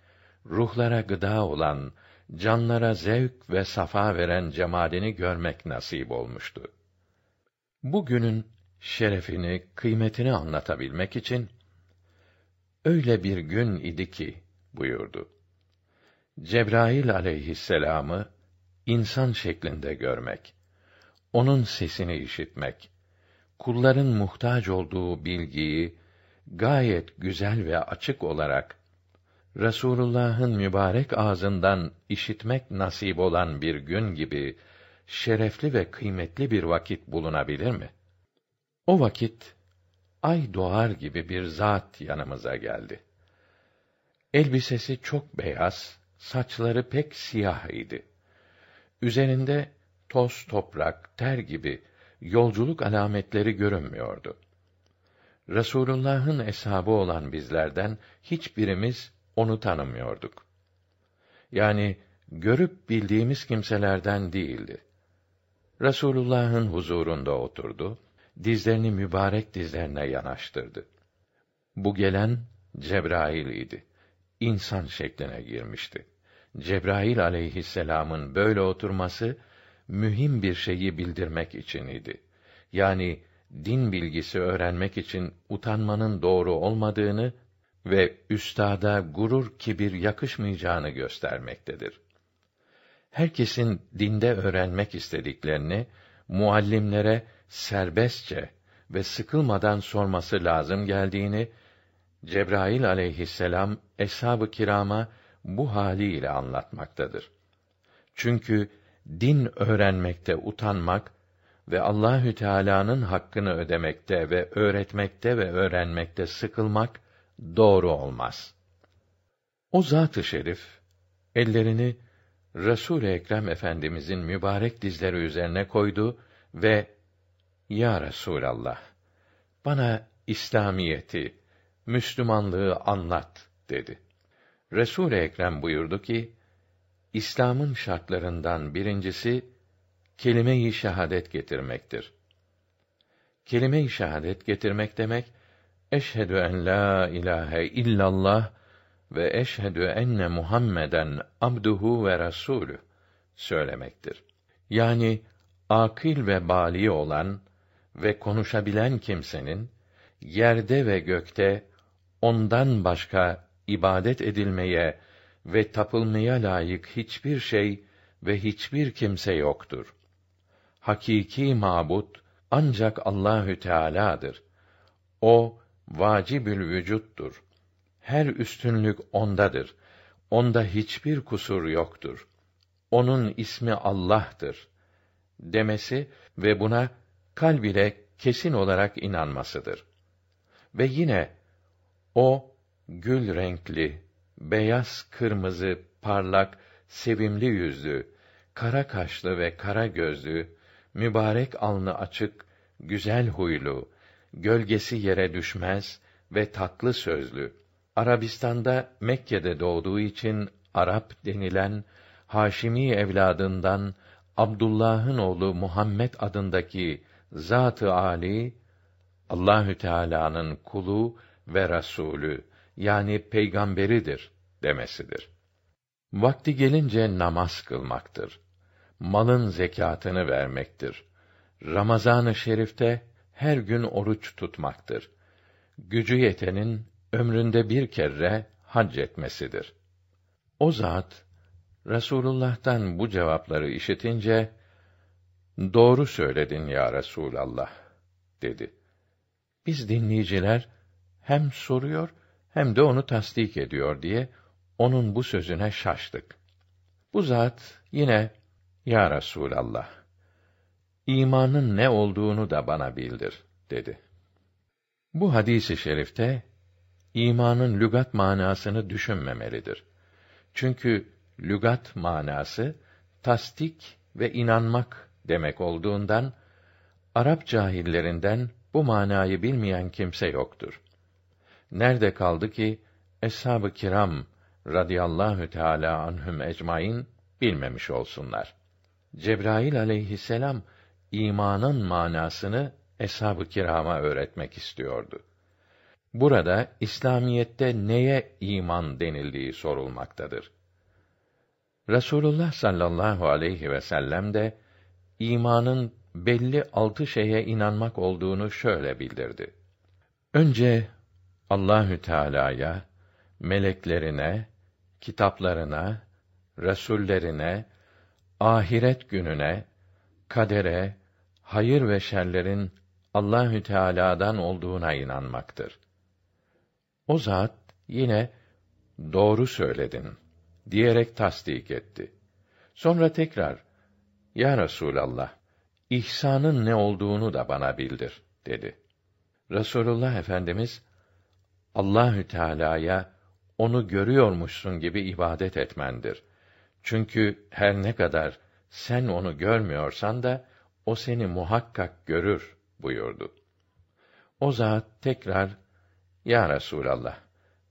Speaker 1: ruhlara gıda olan, canlara zevk ve safa veren cemalini görmek nasip olmuştu. Bu günün şerefini, kıymetini anlatabilmek için öyle bir gün idi ki buyurdu. Cebrail aleyhisselamı insan şeklinde görmek, onun sesini işitmek, kulların muhtaç olduğu bilgiyi gayet güzel ve açık olarak Resulullah'ın mübarek ağzından işitmek nasip olan bir gün gibi şerefli ve kıymetli bir vakit bulunabilir mi? O vakit ay doğar gibi bir zat yanımıza geldi. Elbisesi çok beyaz, saçları pek siyah idi. Üzerinde toz toprak, ter gibi yolculuk alametleri görünmüyordu. Resulullah'ın eshabı olan bizlerden hiçbirimiz onu tanımıyorduk. Yani görüp bildiğimiz kimselerden değildi. Resulullah'ın huzurunda oturdu, dizlerini mübarek dizlerine yanaştırdı. Bu gelen Cebrail idi. İnsan şekline girmişti. Cebrail aleyhisselam'ın böyle oturması mühim bir şeyi bildirmek için idi. Yani din bilgisi öğrenmek için utanmanın doğru olmadığını ve üstada gurur kibir yakışmayacağını göstermektedir. Herkesin dinde öğrenmek istediklerini muallimlere serbestçe ve sıkılmadan sorması lazım geldiğini Cebrail aleyhisselam eshab-ı kirama bu haliyle anlatmaktadır. Çünkü din öğrenmekte utanmak ve Allahü Teala'nın hakkını ödemekte ve öğretmekte ve öğrenmekte sıkılmak doğru olmaz. O zat-ı şerif ellerini Resul Ekrem Efendimizin mübarek dizleri üzerine koydu ve Ya Resulallah bana İslamiyeti, Müslümanlığı anlat dedi. Resul Ekrem buyurdu ki: İslam'ın şartlarından birincisi kelime-i şehadet getirmektir. Kelime-i şehadet getirmek demek eşhedü en la ilahe illallah ve eşhedü enne Muhammeden abduhu ve rasulü söylemektir. Yani akil ve bali olan ve konuşabilen kimsenin yerde ve gökte ondan başka ibadet edilmeye ve tapılmaya layık hiçbir şey ve hiçbir kimse yoktur. Hakiki mabut ancak Allahü Teala'dır. O vacibül vücuttur. Her üstünlük ondadır. Onda hiçbir kusur yoktur. Onun ismi Allah'tır demesi ve buna kalb ile kesin olarak inanmasıdır. Ve yine o gül renkli, beyaz kırmızı, parlak, sevimli yüzlü, kara kaşlı ve kara gözlü, mübarek alnı açık, güzel huylu, gölgesi yere düşmez ve tatlı sözlü. Arabistan'da Mekke'de doğduğu için Arap denilen Haşimi evladından Abdullah'ın oğlu Muhammed adındaki Zat-ı Ali Allahü Teala'nın kulu ve rasulü yani peygamberidir demesidir. Vakti gelince namaz kılmaktır. Malın zekatını vermektir. Ramazan-ı Şerif'te her gün oruç tutmaktır. Gücü yetenin ömründe bir kere hac etmesidir. O zat Resulullah'tan bu cevapları işitince doğru söyledin ya Resulallah dedi. Biz dinleyiciler hem soruyor hem de onu tasdik ediyor diye onun bu sözüne şaştık. Bu zat yine ya Resulallah imanın ne olduğunu da bana bildir dedi. Bu hadisi şerifte imanın lügat manasını düşünmemelidir. Çünkü lügat manası tasdik ve inanmak demek olduğundan Arap cahillerinden bu manayı bilmeyen kimse yoktur. Nerede kaldı ki eshab-ı kiram radıyallahu teala anhum ecmaîn bilmemiş olsunlar. Cebrail aleyhisselam imanın manasını eshab-ı kirama öğretmek istiyordu. Burada İslamiyette neye iman denildiği sorulmaktadır. Resulullah sallallahu aleyhi ve sellem de imanın belli altı şeye inanmak olduğunu şöyle bildirdi. Önce Allahü Teala'ya, meleklerine, kitaplarına, resullerine, ahiret gününe, kadere, hayır ve şerlerin Allahü Teala'dan olduğuna inanmaktır. O zat yine doğru söyledin diyerek tasdik etti. Sonra tekrar Ya Resulallah ihsanın ne olduğunu da bana bildir dedi. Resulullah Efendimiz Allahü Teala'ya onu görüyormuşsun gibi ibadet etmendir. Çünkü her ne kadar sen onu görmüyorsan da o seni muhakkak görür buyurdu. O zat tekrar Ya Resulallah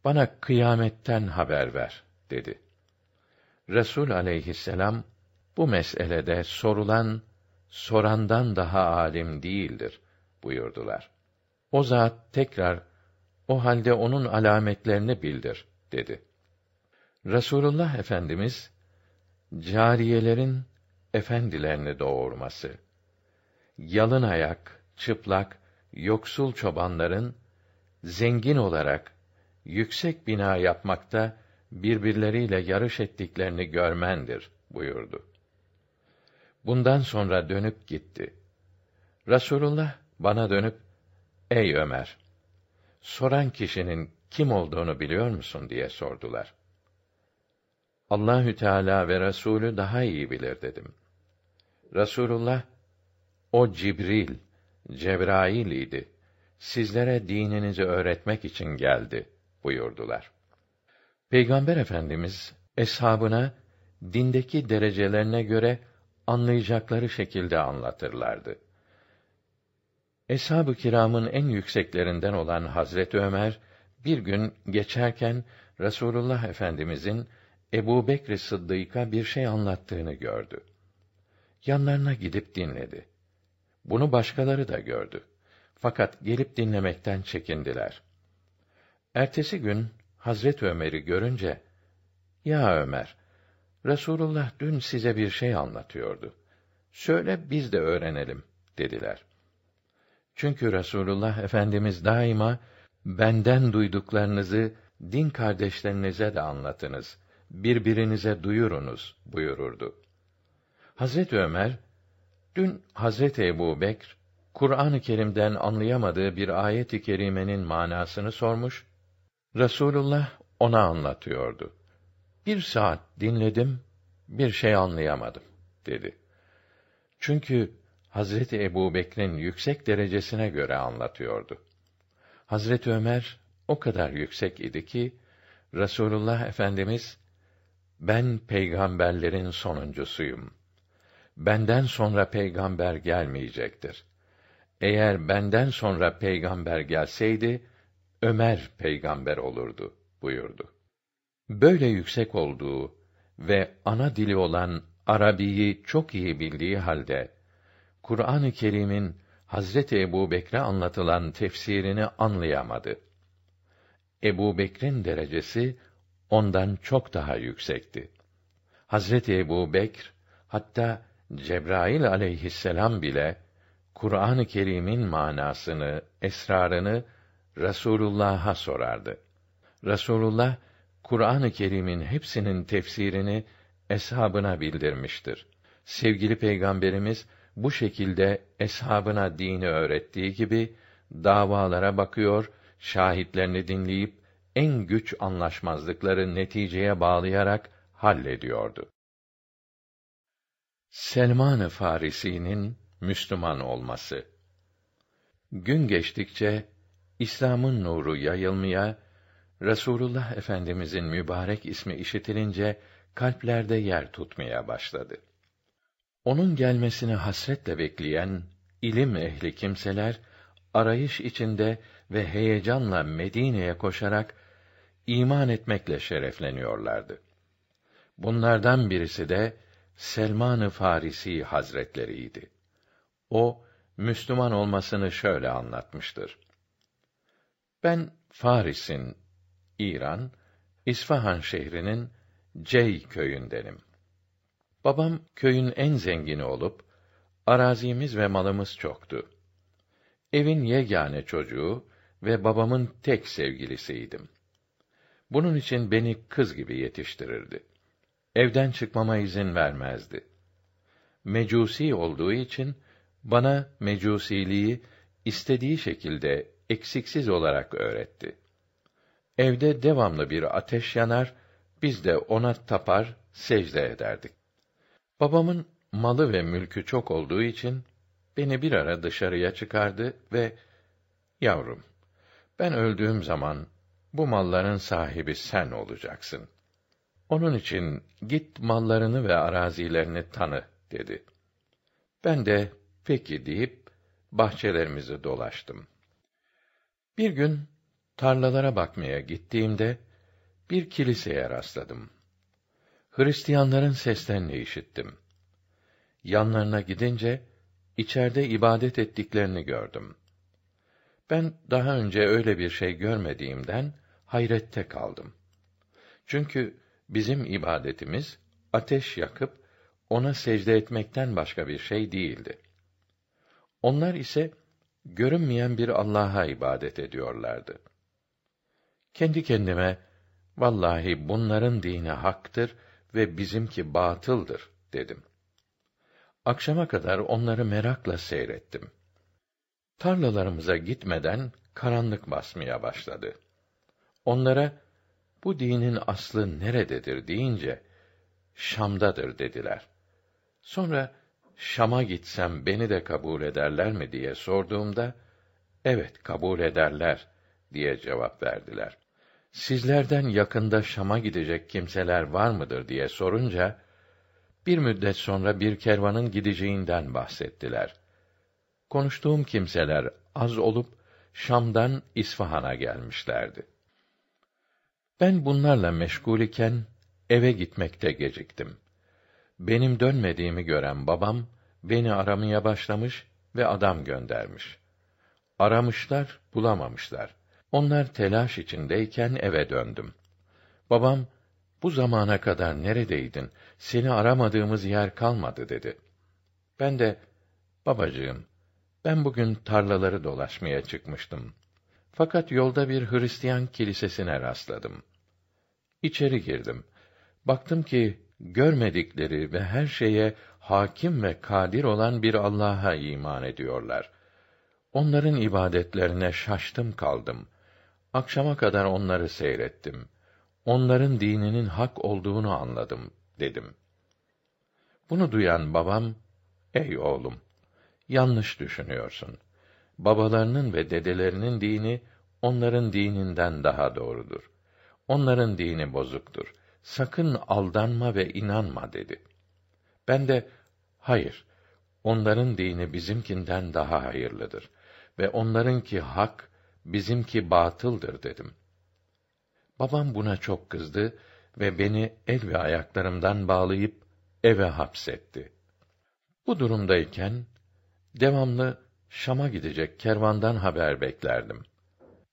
Speaker 1: bana kıyametten haber ver dedi. Resul aleyhisselam bu meselede sorulan sorandan daha alim değildir buyurdular. O zat tekrar o halde onun alametlerini bildir dedi. Resulullah Efendimiz cariyelerin efendilerini doğurması, yalın ayak, çıplak, yoksul çobanların zengin olarak yüksek bina yapmakta birbirleriyle yarış ettiklerini görmendir buyurdu. Bundan sonra dönüp gitti. Rasulullah bana dönüp Ey Ömer soran kişinin kim olduğunu biliyor musun diye sordular. Allahü Teala ve Resulü daha iyi bilir dedim. Rasulullah o Cibril, Cebrail idi. Sizlere dininizi öğretmek için geldi buyurdular. Peygamber Efendimiz eshabına dindeki derecelerine göre anlayacakları şekilde anlatırlardı. Eshab-ı kiramın en yükseklerinden olan Hazret Ömer bir gün geçerken Resulullah Efendimizin Ebu Bekr Sıddık'a bir şey anlattığını gördü. Yanlarına gidip dinledi. Bunu başkaları da gördü. Fakat gelip dinlemekten çekindiler. Ertesi gün Hazret Ömer'i görünce, Ya Ömer, Resulullah dün size bir şey anlatıyordu. Söyle biz de öğrenelim, dediler. Çünkü Resulullah Efendimiz daima benden duyduklarınızı din kardeşlerinize de anlatınız, birbirinize duyurunuz buyururdu. Hazret Ömer dün Hazret Ebu Bekr Kur'an-ı Kerim'den anlayamadığı bir ayet-i kerimenin manasını sormuş. Resulullah ona anlatıyordu. Bir saat dinledim, bir şey anlayamadım dedi. Çünkü Hazreti Ebu Bekir'in yüksek derecesine göre anlatıyordu. Hazreti Ömer o kadar yüksek idi ki Resulullah Efendimiz ben peygamberlerin sonuncusuyum. Benden sonra peygamber gelmeyecektir. Eğer benden sonra peygamber gelseydi Ömer peygamber olurdu buyurdu. Böyle yüksek olduğu ve ana dili olan Arabiyi çok iyi bildiği halde Kur'an-ı Kerim'in Hazreti Ebu Bekre anlatılan tefsirini anlayamadı. Ebu Bekir'in derecesi ondan çok daha yüksekti. Hazreti Ebu Bekr hatta Cebrail aleyhisselam bile Kur'an-ı Kerim'in manasını, esrarını Resulullah'a sorardı. Resulullah Kur'an-ı Kerim'in hepsinin tefsirini eshabına bildirmiştir. Sevgili Peygamberimiz bu şekilde eshabına dini öğrettiği gibi davalara bakıyor, şahitlerini dinleyip en güç anlaşmazlıkları neticeye bağlayarak hallediyordu. Selman-ı Farisi'nin Müslüman olması Gün geçtikçe İslam'ın nuru yayılmaya, Resulullah Efendimizin mübarek ismi işitilince kalplerde yer tutmaya başladı. Onun gelmesini hasretle bekleyen ilim ehli kimseler arayış içinde ve heyecanla Medine'ye koşarak iman etmekle şerefleniyorlardı. Bunlardan birisi de Selman-ı Farisi Hazretleriydi. O Müslüman olmasını şöyle anlatmıştır. Ben Faris'in İran İsfahan şehrinin Cey köyündenim. Babam köyün en zengini olup arazimiz ve malımız çoktu. Evin yegane çocuğu ve babamın tek sevgilisiydim. Bunun için beni kız gibi yetiştirirdi. Evden çıkmama izin vermezdi. Mecusi olduğu için bana mecusiliği istediği şekilde eksiksiz olarak öğretti. Evde devamlı bir ateş yanar, biz de ona tapar, secde ederdik. Babamın malı ve mülkü çok olduğu için beni bir ara dışarıya çıkardı ve yavrum ben öldüğüm zaman bu malların sahibi sen olacaksın. Onun için git mallarını ve arazilerini tanı dedi. Ben de peki deyip bahçelerimizi dolaştım. Bir gün tarlalara bakmaya gittiğimde bir kiliseye rastladım. Hristiyanların seslerini işittim. Yanlarına gidince içeride ibadet ettiklerini gördüm. Ben daha önce öyle bir şey görmediğimden hayrette kaldım. Çünkü bizim ibadetimiz ateş yakıp ona secde etmekten başka bir şey değildi. Onlar ise görünmeyen bir Allah'a ibadet ediyorlardı. Kendi kendime vallahi bunların dini haktır ve bizimki batıldır dedim. Akşama kadar onları merakla seyrettim. Tarlalarımıza gitmeden karanlık basmaya başladı. Onlara bu dinin aslı nerededir deyince Şam'dadır dediler. Sonra Şam'a gitsem beni de kabul ederler mi diye sorduğumda evet kabul ederler diye cevap verdiler. Sizlerden yakında Şam'a gidecek kimseler var mıdır diye sorunca bir müddet sonra bir kervanın gideceğinden bahsettiler. Konuştuğum kimseler az olup Şam'dan İsfahan'a gelmişlerdi. Ben bunlarla meşgul iken eve gitmekte geciktim. Benim dönmediğimi gören babam beni aramaya başlamış ve adam göndermiş. Aramışlar, bulamamışlar. Onlar telaş içindeyken eve döndüm. Babam, bu zamana kadar neredeydin? Seni aramadığımız yer kalmadı dedi. Ben de, babacığım, Ben bugün tarlaları dolaşmaya çıkmıştım. Fakat yolda bir Hristiyan kilisesine rastladım. İçeri girdim. Baktım ki görmedikleri ve her şeye hakim ve kadir olan bir Allah'a iman ediyorlar. Onların ibadetlerine şaştım kaldım. Akşama kadar onları seyrettim. Onların dininin hak olduğunu anladım dedim. Bunu duyan babam, ey oğlum, yanlış düşünüyorsun. Babalarının ve dedelerinin dini onların dininden daha doğrudur. Onların dini bozuktur. Sakın aldanma ve inanma dedi. Ben de hayır. Onların dini bizimkinden daha hayırlıdır ve onlarınki hak, bizimki batıldır dedim. Babam buna çok kızdı ve beni el ve ayaklarımdan bağlayıp eve hapsetti. Bu durumdayken devamlı Şam'a gidecek kervandan haber beklerdim.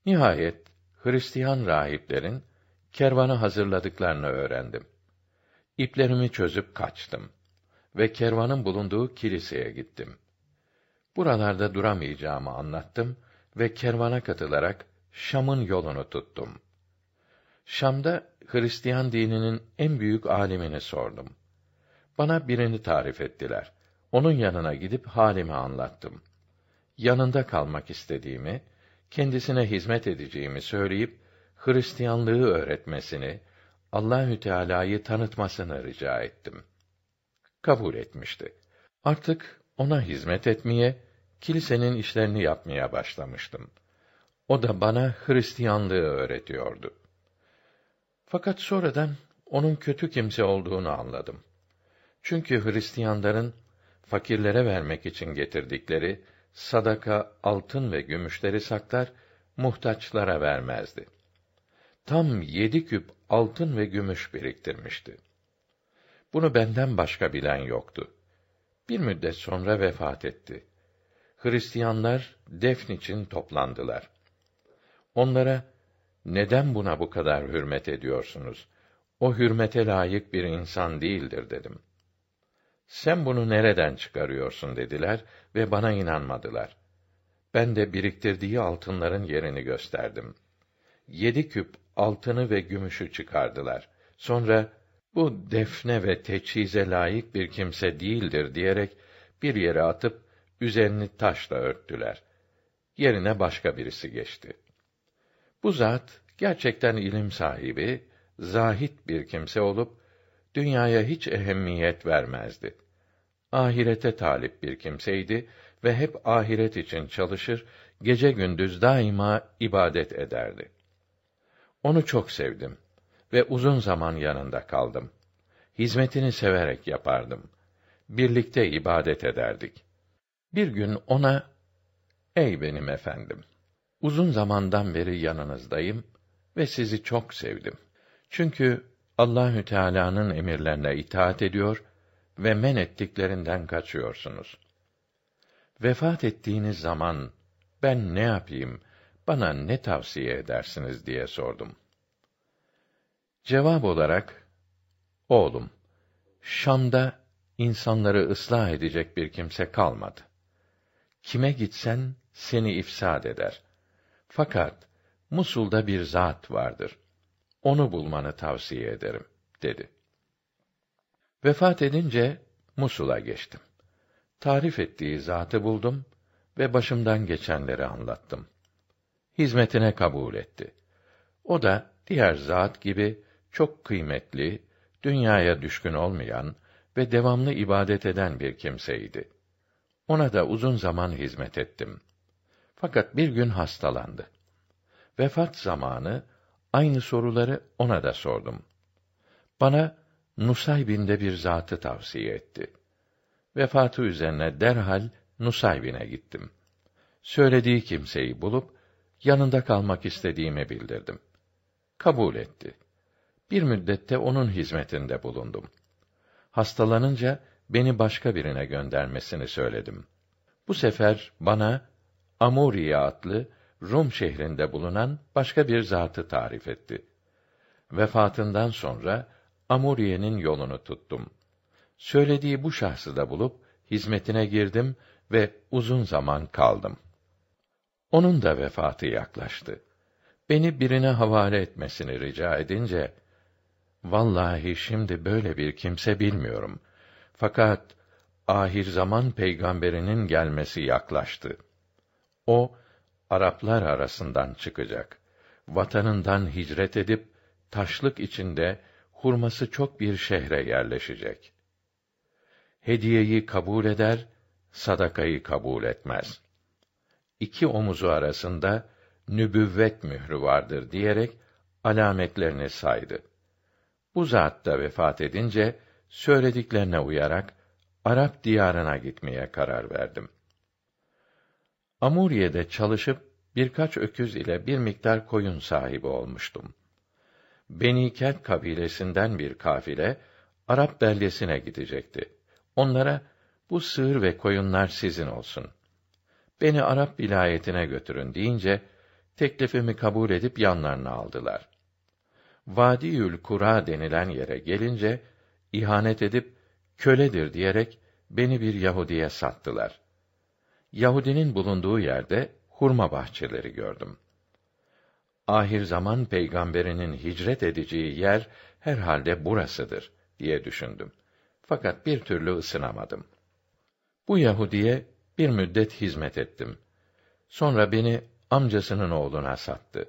Speaker 1: Nihayet Hristiyan rahiplerin kervanı hazırladıklarını öğrendim. İplerimi çözüp kaçtım ve kervanın bulunduğu kiliseye gittim. Buralarda duramayacağımı anlattım ve kervana katılarak Şam'ın yolunu tuttum. Şam'da Hristiyan dininin en büyük alimini sordum. Bana birini tarif ettiler. Onun yanına gidip halimi anlattım. Yanında kalmak istediğimi, kendisine hizmet edeceğimi söyleyip Hristiyanlığı öğretmesini, Allahü Teala'yı tanıtmasını rica ettim. Kabul etmişti. Artık ona hizmet etmeye, kilisenin işlerini yapmaya başlamıştım. O da bana Hristiyanlığı öğretiyordu. Fakat sonradan onun kötü kimse olduğunu anladım. Çünkü Hristiyanların fakirlere vermek için getirdikleri sadaka, altın ve gümüşleri saklar, muhtaçlara vermezdi. Tam yedi küp altın ve gümüş biriktirmişti. Bunu benden başka bilen yoktu. Bir müddet sonra vefat etti. Hristiyanlar defn için toplandılar. Onlara neden buna bu kadar hürmet ediyorsunuz? O hürmete layık bir insan değildir dedim. Sen bunu nereden çıkarıyorsun dediler ve bana inanmadılar. Ben de biriktirdiği altınların yerini gösterdim. Yedi küp altını ve gümüşü çıkardılar. Sonra bu defne ve teçhize layık bir kimse değildir diyerek bir yere atıp üzerini taşla örttüler. Yerine başka birisi geçti. Bu zat gerçekten ilim sahibi, zahit bir kimse olup dünyaya hiç ehemmiyet vermezdi. Ahirete talip bir kimseydi ve hep ahiret için çalışır, gece gündüz daima ibadet ederdi. Onu çok sevdim ve uzun zaman yanında kaldım. Hizmetini severek yapardım. Birlikte ibadet ederdik. Bir gün ona, ey benim efendim, uzun zamandan beri yanınızdayım ve sizi çok sevdim. Çünkü Allahü Teala'nın emirlerine itaat ediyor ve men ettiklerinden kaçıyorsunuz. Vefat ettiğiniz zaman ben ne yapayım, bana ne tavsiye edersiniz diye sordum. Cevap olarak, oğlum, Şam'da insanları ıslah edecek bir kimse kalmadı. Kime gitsen seni ifsad eder. Fakat Musul'da bir zat vardır. Onu bulmanı tavsiye ederim, dedi. Vefat edince Musul'a geçtim. Tarif ettiği zatı buldum ve başımdan geçenleri anlattım. Hizmetine kabul etti. O da diğer zat gibi çok kıymetli, dünyaya düşkün olmayan ve devamlı ibadet eden bir kimseydi. Ona da uzun zaman hizmet ettim. Fakat bir gün hastalandı. Vefat zamanı aynı soruları ona da sordum. Bana Nusaybin'de bir zatı tavsiye etti. Vefatı üzerine derhal Nusaybin'e gittim. Söylediği kimseyi bulup yanında kalmak istediğimi bildirdim. Kabul etti. Bir müddette onun hizmetinde bulundum. Hastalanınca beni başka birine göndermesini söyledim. Bu sefer bana Amuriye adlı Rum şehrinde bulunan başka bir zatı tarif etti. Vefatından sonra Amuriye'nin yolunu tuttum. Söylediği bu şahsı da bulup hizmetine girdim ve uzun zaman kaldım. Onun da vefatı yaklaştı. Beni birine havale etmesini rica edince, vallahi şimdi böyle bir kimse bilmiyorum. Fakat ahir zaman peygamberinin gelmesi yaklaştı. O Araplar arasından çıkacak. Vatanından hicret edip taşlık içinde hurması çok bir şehre yerleşecek. Hediyeyi kabul eder, sadakayı kabul etmez. İki omuzu arasında nübüvvet mührü vardır diyerek alametlerini saydı. Bu zat da vefat edince söylediklerine uyarak Arap diyarına gitmeye karar verdim. Amuriye'de çalışıp birkaç öküz ile bir miktar koyun sahibi olmuştum. Beni Kelt kabilesinden bir kafile Arap beldesine gidecekti. Onlara bu sığır ve koyunlar sizin olsun. Beni Arap vilayetine götürün deyince teklifimi kabul edip yanlarına aldılar. Vadiül Kura denilen yere gelince ihanet edip köledir diyerek beni bir Yahudiye sattılar. Yahudinin bulunduğu yerde hurma bahçeleri gördüm. Ahir zaman peygamberinin hicret edeceği yer herhalde burasıdır diye düşündüm. Fakat bir türlü ısınamadım. Bu Yahudiye bir müddet hizmet ettim. Sonra beni amcasının oğluna sattı.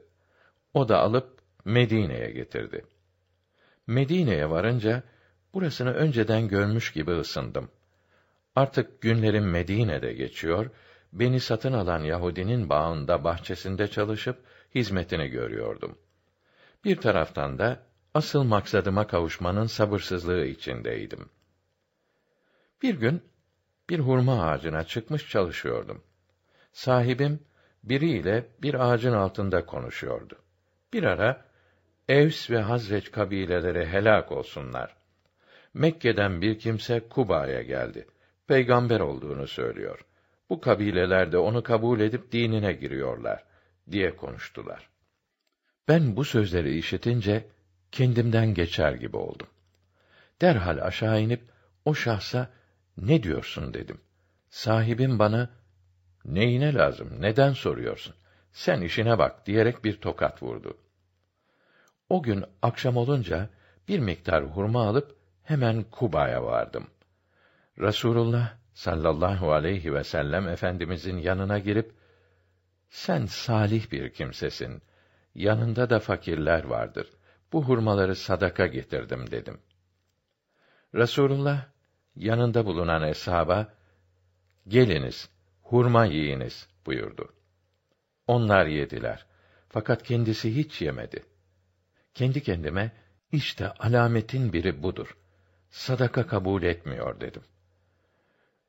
Speaker 1: O da alıp Medine'ye getirdi. Medine'ye varınca burasını önceden görmüş gibi ısındım. Artık günlerim Medine'de geçiyor, beni satın alan Yahudinin bağında bahçesinde çalışıp hizmetini görüyordum. Bir taraftan da asıl maksadıma kavuşmanın sabırsızlığı içindeydim. Bir gün bir hurma ağacına çıkmış çalışıyordum. Sahibim biriyle bir ağacın altında konuşuyordu. Bir ara Evs ve Hazreç kabileleri helak olsunlar. Mekke'den bir kimse Kuba'ya geldi. Peygamber olduğunu söylüyor. Bu kabileler de onu kabul edip dinine giriyorlar diye konuştular. Ben bu sözleri işitince kendimden geçer gibi oldum. Derhal aşağı inip o şahsa ne diyorsun dedim. Sahibim bana neyine lazım, neden soruyorsun? Sen işine bak diyerek bir tokat vurdu. O gün akşam olunca bir miktar hurma alıp hemen Kuba'ya vardım. Rasulullah sallallahu aleyhi ve sellem efendimizin yanına girip sen salih bir kimsesin. Yanında da fakirler vardır. Bu hurmaları sadaka getirdim dedim. Rasulullah yanında bulunan eshaba geliniz hurma yiyiniz buyurdu. Onlar yediler. Fakat kendisi hiç yemedi. Kendi kendime işte alametin biri budur. Sadaka kabul etmiyor dedim.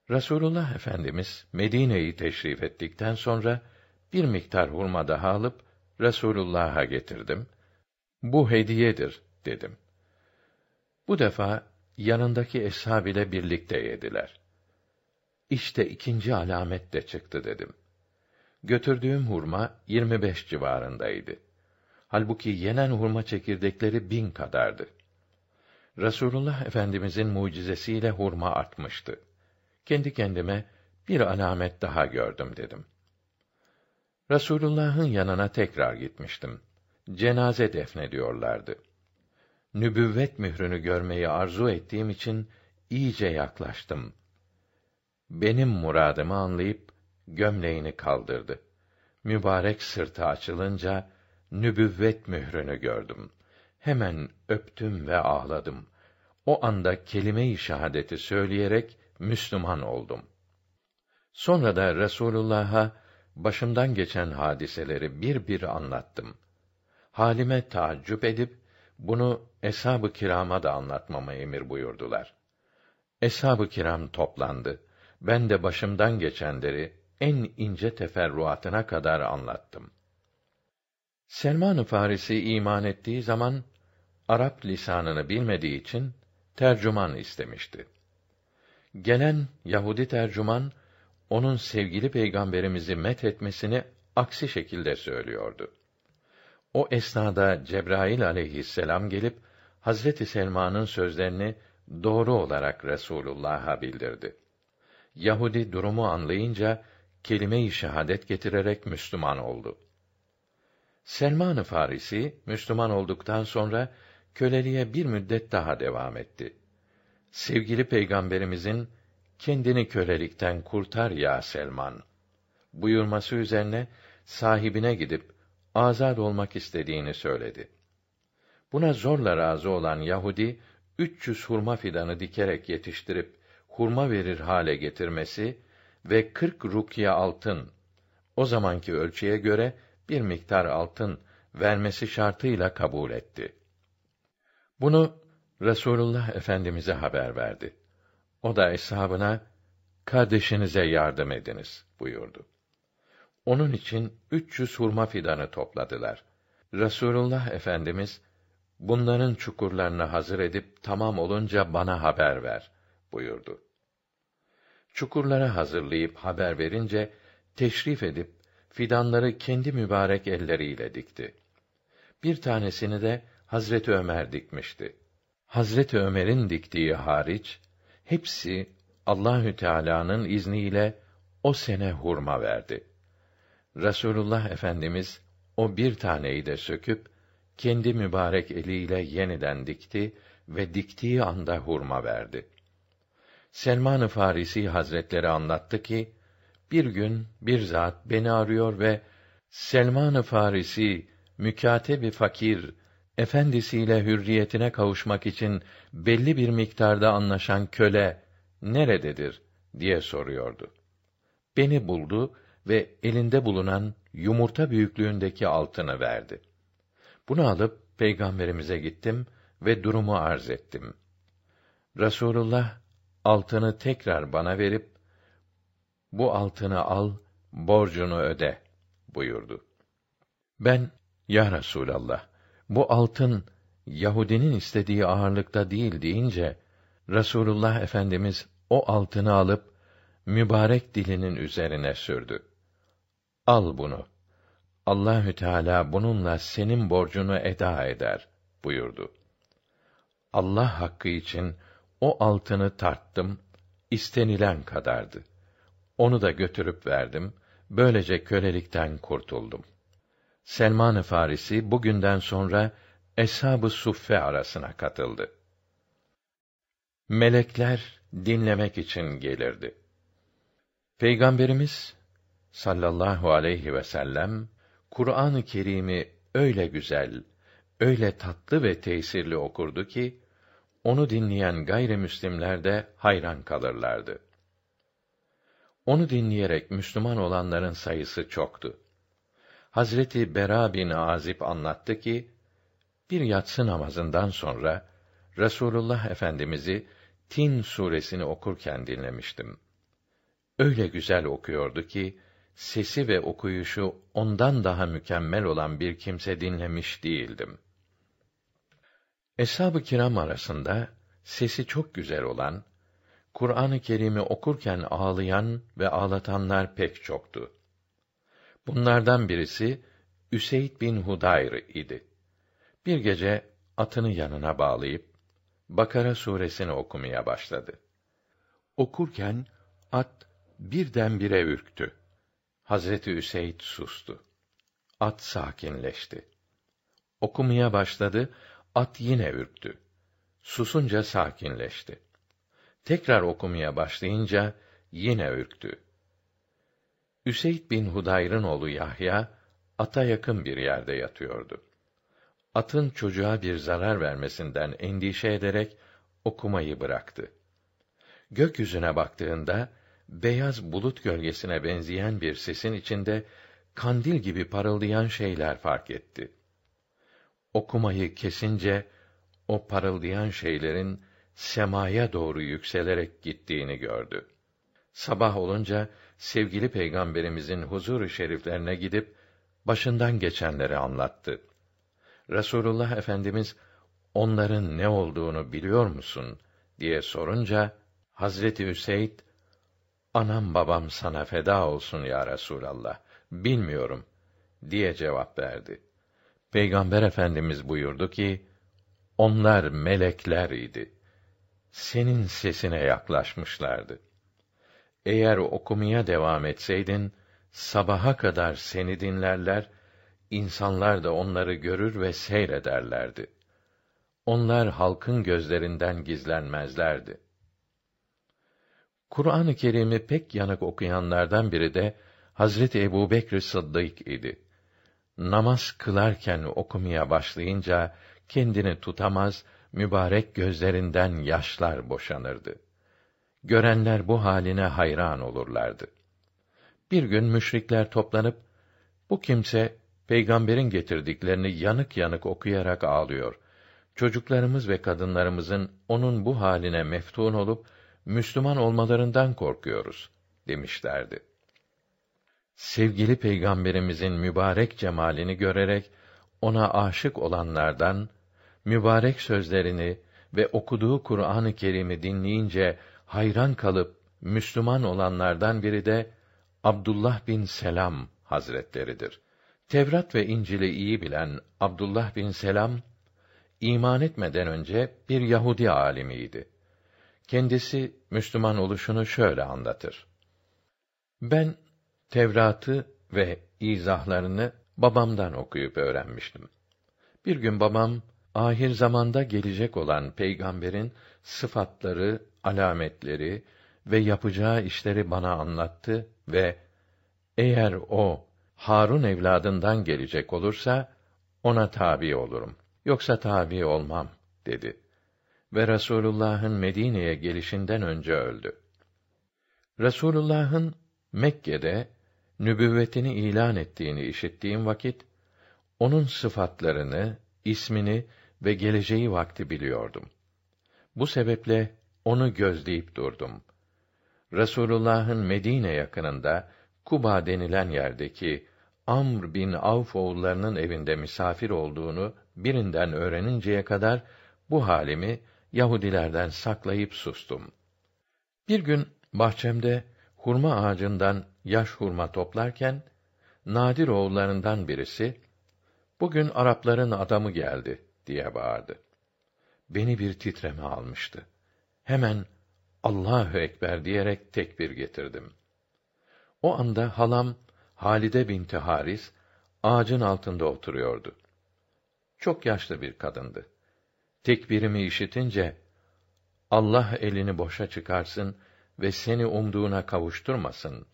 Speaker 1: Rasulullah Efendimiz Medine'yi teşrif ettikten sonra bir miktar hurma daha alıp Resulullah'a getirdim. Bu hediyedir dedim. Bu defa yanındaki eshab ile birlikte yediler. İşte ikinci alamet de çıktı dedim. Götürdüğüm hurma 25 civarındaydı. Halbuki yenen hurma çekirdekleri bin kadardı. Rasulullah Efendimizin mucizesiyle hurma artmıştı. Kendi kendime bir alamet daha gördüm dedim. Rasulullah'ın yanına tekrar gitmiştim. Cenaze defnediyorlardı. Nübüvvet mührünü görmeyi arzu ettiğim için iyice yaklaştım. Benim muradımı anlayıp gömleğini kaldırdı. Mübarek sırtı açılınca nübüvvet mührünü gördüm. Hemen öptüm ve ağladım. O anda kelime-i şehadeti söyleyerek Müslüman oldum. Sonra da Resulullah'a başımdan geçen hadiseleri bir bir anlattım. Halime taaccüp edip bunu eshab-ı kirama da anlatmama emir buyurdular. Eshab-ı kiram toplandı. Ben de başımdan geçenleri en ince teferruatına kadar anlattım. Selman-ı Farisi iman ettiği zaman Arap lisanını bilmediği için tercüman istemişti. Gelen Yahudi tercüman onun sevgili peygamberimizi met etmesini aksi şekilde söylüyordu. O esnada Cebrail aleyhisselam gelip Hazreti Selman'ın sözlerini doğru olarak Resulullah'a bildirdi. Yahudi durumu anlayınca kelime-i şehadet getirerek Müslüman oldu. Selman-ı Farisi Müslüman olduktan sonra köleliğe bir müddet daha devam etti. Sevgili peygamberimizin kendini kölelikten kurtar ya Selman buyurması üzerine sahibine gidip azad olmak istediğini söyledi. Buna zorla razı olan Yahudi 300 hurma fidanı dikerek yetiştirip hurma verir hale getirmesi ve 40 rukiye altın o zamanki ölçüye göre bir miktar altın vermesi şartıyla kabul etti. Bunu Resulullah Efendimize haber verdi. O da eshabına kardeşinize yardım ediniz buyurdu. Onun için 300 hurma fidanı topladılar. Resulullah Efendimiz bunların çukurlarını hazır edip tamam olunca bana haber ver buyurdu. Çukurları hazırlayıp haber verince teşrif edip fidanları kendi mübarek elleriyle dikti. Bir tanesini de Hazreti Ömer dikmişti. Hazreti Ömer'in diktiği hariç hepsi Allahü Teala'nın izniyle o sene hurma verdi. Resulullah Efendimiz o bir taneyi de söküp kendi mübarek eliyle yeniden dikti ve diktiği anda hurma verdi. Selman-ı Farisi Hazretleri anlattı ki, bir gün bir zat beni arıyor ve Selman-ı Farisi bir fakir efendisiyle hürriyetine kavuşmak için belli bir miktarda anlaşan köle nerededir diye soruyordu. Beni buldu ve elinde bulunan yumurta büyüklüğündeki altını verdi. Bunu alıp peygamberimize gittim ve durumu arz ettim. Rasulullah altını tekrar bana verip bu altını al, borcunu öde buyurdu. Ben ya Resulallah bu altın Yahudinin istediği ağırlıkta değil deyince Rasulullah Efendimiz o altını alıp mübarek dilinin üzerine sürdü. Al bunu. Allahü Teala bununla senin borcunu eda eder buyurdu. Allah hakkı için o altını tarttım, istenilen kadardı. Onu da götürüp verdim. Böylece kölelikten kurtuldum. Selman-ı Farisi bugünden sonra Eshab-ı Suffe arasına katıldı. Melekler dinlemek için gelirdi. Peygamberimiz sallallahu aleyhi ve sellem Kur'an-ı Kerim'i öyle güzel, öyle tatlı ve tesirli okurdu ki onu dinleyen gayrimüslimler de hayran kalırlardı. Onu dinleyerek Müslüman olanların sayısı çoktu. Hazreti Bera bin Azib anlattı ki, bir yatsı namazından sonra Resulullah Efendimizi Tin suresini okurken dinlemiştim. Öyle güzel okuyordu ki sesi ve okuyuşu ondan daha mükemmel olan bir kimse dinlemiş değildim. Eshab-ı kiram arasında sesi çok güzel olan, Kur'an-ı Kerim'i okurken ağlayan ve ağlatanlar pek çoktu. Bunlardan birisi Üseyd bin Hudayr idi. Bir gece atını yanına bağlayıp Bakara suresini okumaya başladı. Okurken at birdenbire ürktü. Hazreti Üseyd sustu. At sakinleşti. Okumaya başladı, at yine ürktü. Susunca sakinleşti. Tekrar okumaya başlayınca yine ürktü. Üseyd bin Hudayr'ın oğlu Yahya ata yakın bir yerde yatıyordu. Atın çocuğa bir zarar vermesinden endişe ederek okumayı bıraktı. Gökyüzüne baktığında beyaz bulut gölgesine benzeyen bir sesin içinde kandil gibi parıldayan şeyler fark etti. Okumayı kesince o parıldayan şeylerin semaya doğru yükselerek gittiğini gördü. Sabah olunca sevgili peygamberimizin huzuru şeriflerine gidip başından geçenleri anlattı. Resulullah Efendimiz onların ne olduğunu biliyor musun diye sorunca Hazreti Hüseyin Anam babam sana feda olsun ya Resulallah. Bilmiyorum diye cevap verdi. Peygamber Efendimiz buyurdu ki, onlar melekler idi. Senin sesine yaklaşmışlardı. Eğer okumaya devam etseydin sabaha kadar seni dinlerler, insanlar da onları görür ve seyrederlerdi. Onlar halkın gözlerinden gizlenmezlerdi. Kur'an-ı Kerim'i pek yanık okuyanlardan biri de Hazreti Ebubekr Sıddık idi. Namaz kılarken okumaya başlayınca kendini tutamaz, mübarek gözlerinden yaşlar boşanırdı. Görenler bu haline hayran olurlardı. Bir gün müşrikler toplanıp bu kimse peygamberin getirdiklerini yanık yanık okuyarak ağlıyor. Çocuklarımız ve kadınlarımızın onun bu haline meftun olup Müslüman olmalarından korkuyoruz demişlerdi. Sevgili peygamberimizin mübarek cemalini görerek ona aşık olanlardan mübarek sözlerini ve okuduğu Kur'an-ı Kerim'i dinleyince hayran kalıp Müslüman olanlardan biri de Abdullah bin Selam Hazretleridir. Tevrat ve İncil'i iyi bilen Abdullah bin Selam iman etmeden önce bir Yahudi alimiydi. Kendisi Müslüman oluşunu şöyle anlatır. Ben Tevrat'ı ve izahlarını babamdan okuyup öğrenmiştim. Bir gün babam ahir zamanda gelecek olan peygamberin sıfatları, alametleri ve yapacağı işleri bana anlattı ve eğer o Harun evladından gelecek olursa ona tabi olurum. Yoksa tabi olmam dedi. Ve Resulullah'ın Medine'ye gelişinden önce öldü. Resulullah'ın Mekke'de nübüvvetini ilan ettiğini işittiğim vakit onun sıfatlarını, ismini ve geleceği vakti biliyordum. Bu sebeple onu gözleyip durdum. Resulullah'ın Medine yakınında Kuba denilen yerdeki Amr bin Avf oğullarının evinde misafir olduğunu birinden öğreninceye kadar bu halimi Yahudilerden saklayıp sustum. Bir gün bahçemde hurma ağacından yaş hurma toplarken Nadir oğullarından birisi bugün Arapların adamı geldi diye bağırdı. Beni bir titreme almıştı. Hemen Allahu ekber diyerek tekbir getirdim. O anda halam Halide binti Haris ağacın altında oturuyordu. Çok yaşlı bir kadındı. Tekbirimi işitince Allah elini boşa çıkarsın ve seni umduğuna kavuşturmasın.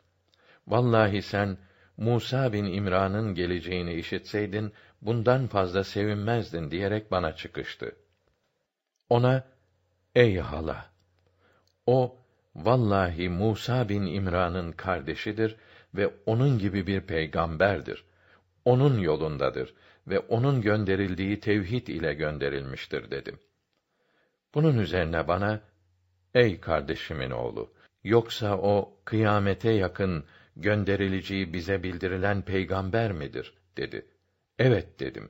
Speaker 1: Vallahi sen Musa bin İmran'ın geleceğini işitseydin bundan fazla sevinmezdin diyerek bana çıkıştı. Ona ey hala o vallahi Musa bin İmran'ın kardeşidir ve onun gibi bir peygamberdir. Onun yolundadır ve onun gönderildiği tevhid ile gönderilmiştir dedim. Bunun üzerine bana ey kardeşimin oğlu yoksa o kıyamete yakın gönderileceği bize bildirilen peygamber midir dedi. Evet dedim.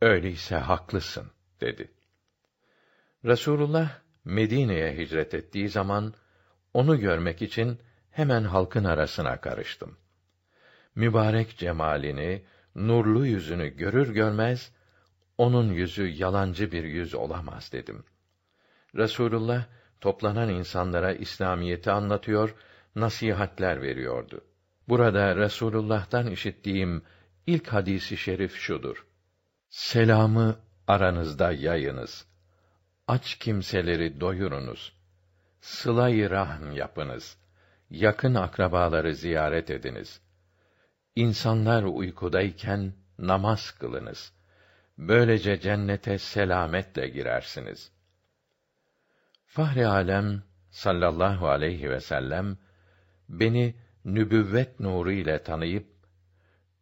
Speaker 1: Öyleyse haklısın dedi. Resulullah Medine'ye hicret ettiği zaman onu görmek için hemen halkın arasına karıştım. Mübarek cemalini, nurlu yüzünü görür görmez onun yüzü yalancı bir yüz olamaz dedim. Resulullah toplanan insanlara İslamiyeti anlatıyor, nasihatler veriyordu. Burada Resulullah'tan işittiğim ilk hadisi şerif şudur. Selamı aranızda yayınız. Aç kimseleri doyurunuz. Sıla-i rahm yapınız. Yakın akrabaları ziyaret ediniz. İnsanlar uykudayken namaz kılınız. Böylece cennete selametle girersiniz. Fahri alem sallallahu aleyhi ve sellem beni nübüvvet nuru ile tanıyıp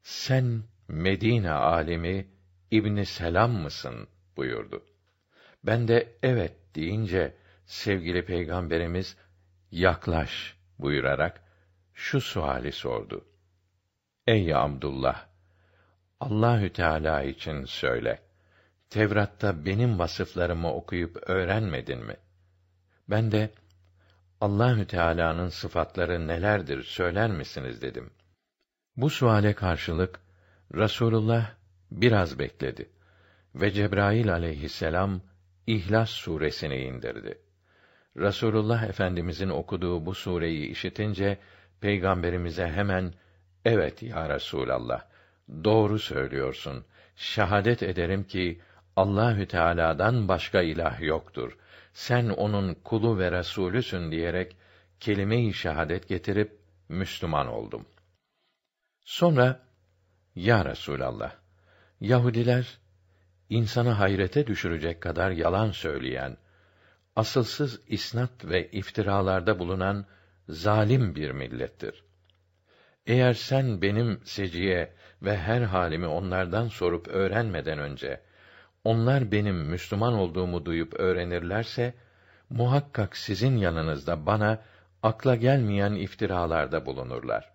Speaker 1: sen Medine alimi İbni Selam mısın buyurdu. Ben de evet deyince sevgili peygamberimiz yaklaş buyurarak şu suali sordu. Ey Abdullah Allahü Teala için söyle. Tevrat'ta benim vasıflarımı okuyup öğrenmedin mi? Ben de Allahü Teala'nın sıfatları nelerdir söyler misiniz dedim. Bu suale karşılık Rasulullah biraz bekledi ve Cebrail aleyhisselam İhlas suresini indirdi. Rasulullah Efendimizin okuduğu bu sureyi işitince peygamberimize hemen evet ya Resulallah doğru söylüyorsun. Şahadet ederim ki Allahü Teala'dan başka ilah yoktur. Sen onun kulu ve resulüsün diyerek kelime-i şehadet getirip Müslüman oldum. Sonra ya Resulallah Yahudiler insanı hayrete düşürecek kadar yalan söyleyen, asılsız isnat ve iftiralarda bulunan zalim bir millettir. Eğer sen benim seciye ve her halimi onlardan sorup öğrenmeden önce onlar benim Müslüman olduğumu duyup öğrenirlerse muhakkak sizin yanınızda bana akla gelmeyen iftiralarda bulunurlar.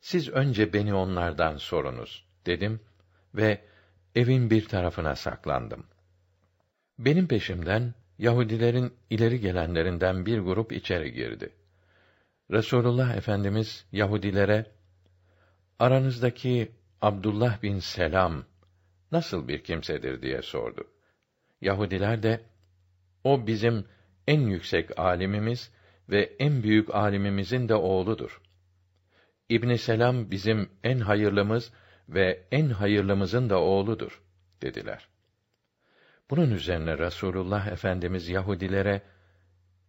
Speaker 1: Siz önce beni onlardan sorunuz dedim ve evin bir tarafına saklandım. Benim peşimden Yahudilerin ileri gelenlerinden bir grup içeri girdi. Resulullah Efendimiz Yahudilere aranızdaki Abdullah bin Selam nasıl bir kimsedir diye sordu. Yahudiler de o bizim en yüksek alimimiz ve en büyük alimimizin de oğludur. İbn Selam bizim en hayırlımız ve en hayırlımızın da oğludur dediler. Bunun üzerine Rasulullah Efendimiz Yahudilere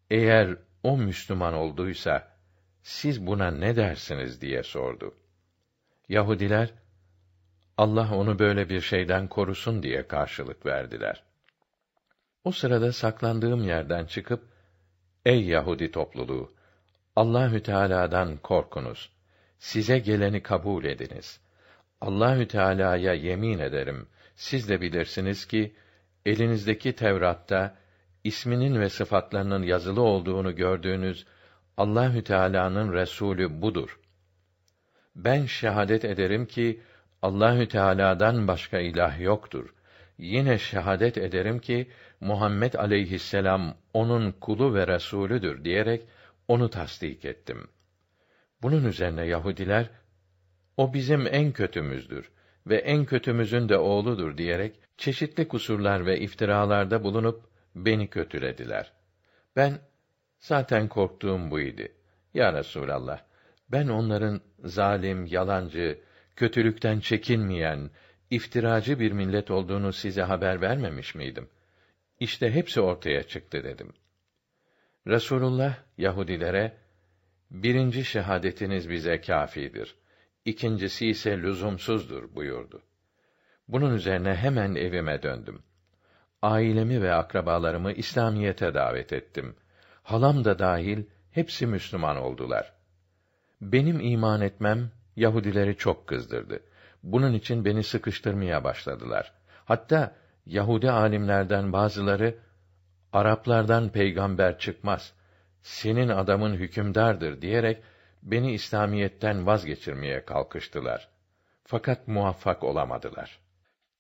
Speaker 1: eğer o Müslüman olduysa siz buna ne dersiniz diye sordu. Yahudiler Allah onu böyle bir şeyden korusun diye karşılık verdiler. O sırada saklandığım yerden çıkıp Ey Yahudi topluluğu Allahü Teala'dan korkunuz. Size geleni kabul ediniz. Allahü Teala'ya yemin ederim. Siz de bilirsiniz ki elinizdeki Tevrat'ta isminin ve sıfatlarının yazılı olduğunu gördüğünüz Allahü Teala'nın Resulü budur. Ben şehadet ederim ki Allahü Teala'dan başka ilah yoktur. Yine şehadet ederim ki Muhammed aleyhisselam onun kulu ve resulüdür diyerek onu tasdik ettim. Bunun üzerine Yahudiler o bizim en kötümüzdür ve en kötümüzün de oğludur diyerek çeşitli kusurlar ve iftiralarda bulunup beni kötülediler. Ben zaten korktuğum buydu. Ya Resulallah, ben onların zalim, yalancı, kötülükten çekinmeyen, iftiracı bir millet olduğunu size haber vermemiş miydim? İşte hepsi ortaya çıktı dedim. Resulullah Yahudilere birinci şehadetiniz bize kâfidir. İkincisi ise lüzumsuzdur buyurdu. Bunun üzerine hemen evime döndüm. Ailemi ve akrabalarımı İslamiyete davet ettim. Halam da dahil hepsi Müslüman oldular. Benim iman etmem Yahudileri çok kızdırdı. Bunun için beni sıkıştırmaya başladılar. Hatta Yahudi alimlerden bazıları Araplardan peygamber çıkmaz. Senin adamın hükümdardır diyerek beni İslamiyetten vazgeçirmeye kalkıştılar. Fakat muvaffak olamadılar.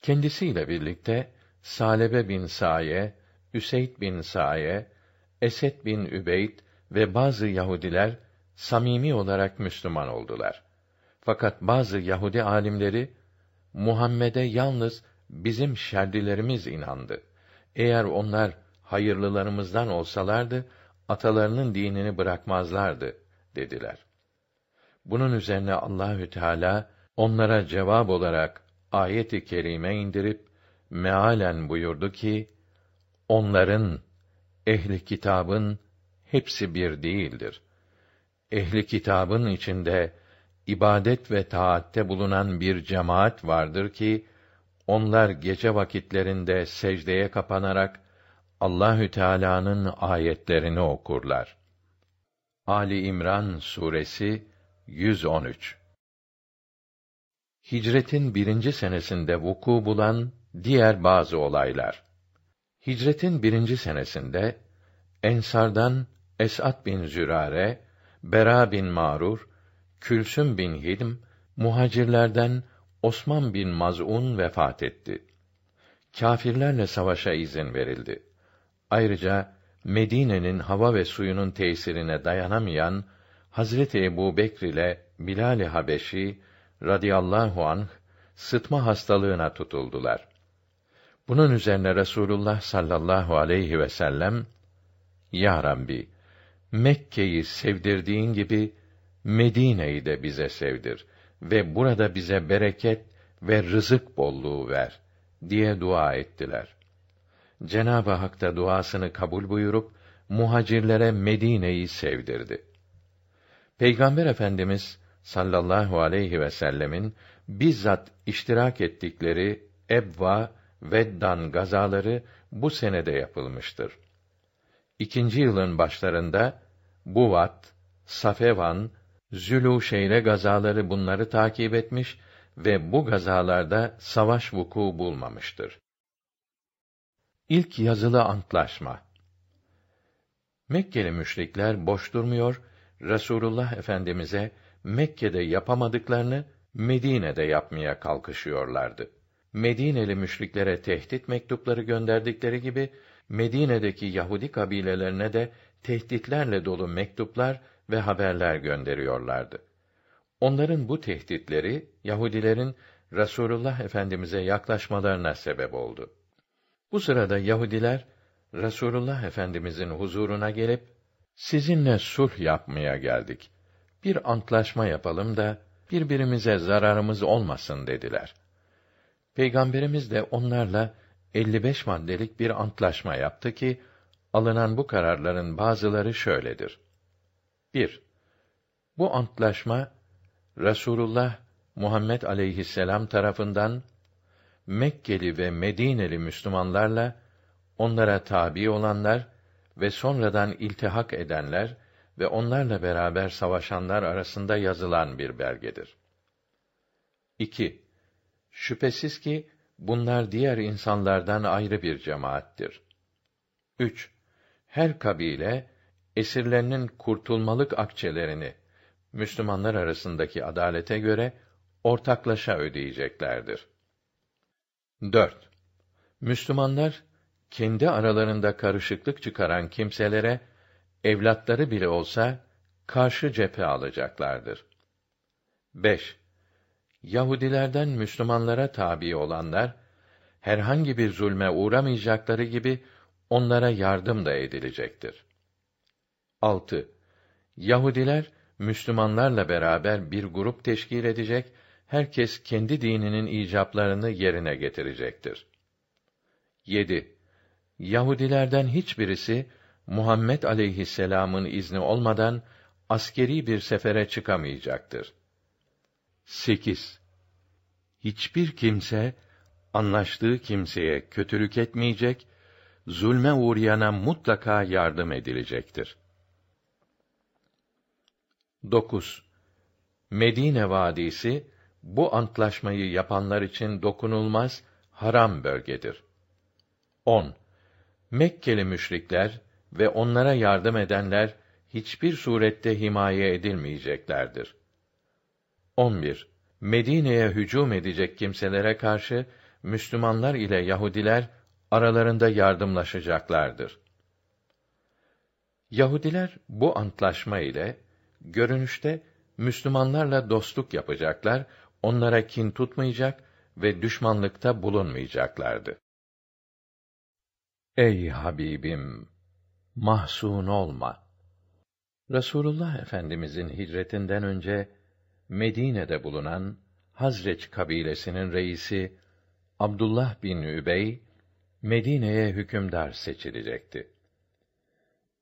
Speaker 1: Kendisiyle birlikte Salebe bin Saye, Üseyd bin Saye, Esed bin Übeyd ve bazı Yahudiler samimi olarak Müslüman oldular. Fakat bazı Yahudi alimleri Muhammed'e yalnız bizim şerdilerimiz inandı. Eğer onlar hayırlılarımızdan olsalardı atalarının dinini bırakmazlardı dediler. Bunun üzerine Allahü Teala onlara cevap olarak ayet-i kerime indirip mealen buyurdu ki onların ehli kitabın hepsi bir değildir. Ehli kitabın içinde ibadet ve taatte bulunan bir cemaat vardır ki onlar gece vakitlerinde secdeye kapanarak Allahü Teala'nın ayetlerini okurlar. Ali İmran suresi 113 Hicretin birinci senesinde vuku bulan diğer bazı olaylar. Hicretin birinci senesinde Ensardan Esat bin Zürare, Bera bin Marur, Külsüm bin Hidm, muhacirlerden Osman bin Maz'un vefat etti. Kâfirlerle savaşa izin verildi. Ayrıca Medine'nin hava ve suyunun tesirine dayanamayan Hazreti Ebu Bekr ile Bilal-i Habeşi radıyallahu anh sıtma hastalığına tutuldular. Bunun üzerine Resulullah sallallahu aleyhi ve sellem Ya Rabbi, Mekke'yi sevdirdiğin gibi Medine'yi de bize sevdir ve burada bize bereket ve rızık bolluğu ver diye dua ettiler. Cenab-ı Hak da duasını kabul buyurup muhacirlere Medine'yi sevdirdi. Peygamber Efendimiz sallallahu aleyhi ve sellemin bizzat iştirak ettikleri Ebva ve Dan gazaları bu senede yapılmıştır. İkinci yılın başlarında Buvat, Safevan, Zülûşeyre gazaları bunları takip etmiş ve bu gazalarda savaş vuku bulmamıştır. İlk yazılı antlaşma Mekkeli müşrikler boş durmuyor, Resulullah Efendimize Mekke'de yapamadıklarını Medine'de yapmaya kalkışıyorlardı. Medineli müşriklere tehdit mektupları gönderdikleri gibi Medine'deki Yahudi kabilelerine de tehditlerle dolu mektuplar ve haberler gönderiyorlardı. Onların bu tehditleri Yahudilerin Resulullah Efendimize yaklaşmalarına sebep oldu. Bu sırada Yahudiler Resulullah Efendimizin huzuruna gelip sizinle sulh yapmaya geldik. Bir antlaşma yapalım da birbirimize zararımız olmasın dediler. Peygamberimiz de onlarla 55 maddelik bir antlaşma yaptı ki alınan bu kararların bazıları şöyledir. 1. Bu antlaşma Resulullah Muhammed aleyhisselam tarafından Mekkeli ve Medineli Müslümanlarla onlara tabi olanlar ve sonradan iltihak edenler ve onlarla beraber savaşanlar arasında yazılan bir belgedir. 2. Şüphesiz ki bunlar diğer insanlardan ayrı bir cemaattir. 3. Her kabile esirlerinin kurtulmalık akçelerini Müslümanlar arasındaki adalete göre ortaklaşa ödeyeceklerdir. 4. Müslümanlar kendi aralarında karışıklık çıkaran kimselere evlatları bile olsa karşı cephe alacaklardır. 5. Yahudilerden Müslümanlara tabi olanlar herhangi bir zulme uğramayacakları gibi onlara yardım da edilecektir. 6. Yahudiler Müslümanlarla beraber bir grup teşkil edecek, herkes kendi dininin icaplarını yerine getirecektir. 7. Yahudilerden hiçbirisi Muhammed aleyhisselam'ın izni olmadan askeri bir sefere çıkamayacaktır. 8. Hiçbir kimse anlaştığı kimseye kötülük etmeyecek, zulme uğrayana mutlaka yardım edilecektir. 9. Medine vadisi bu antlaşmayı yapanlar için dokunulmaz haram bölgedir. 10. Mekkeli müşrikler ve onlara yardım edenler hiçbir surette himaye edilmeyeceklerdir. 11. Medine'ye hücum edecek kimselere karşı Müslümanlar ile Yahudiler aralarında yardımlaşacaklardır. Yahudiler bu antlaşma ile görünüşte Müslümanlarla dostluk yapacaklar, onlara kin tutmayacak ve düşmanlıkta bulunmayacaklardı. Ey Habibim, mahzun olma. Resulullah Efendimizin hicretinden önce Medine'de bulunan Hazreç kabilesinin reisi Abdullah bin Übey Medine'ye hükümdar seçilecekti.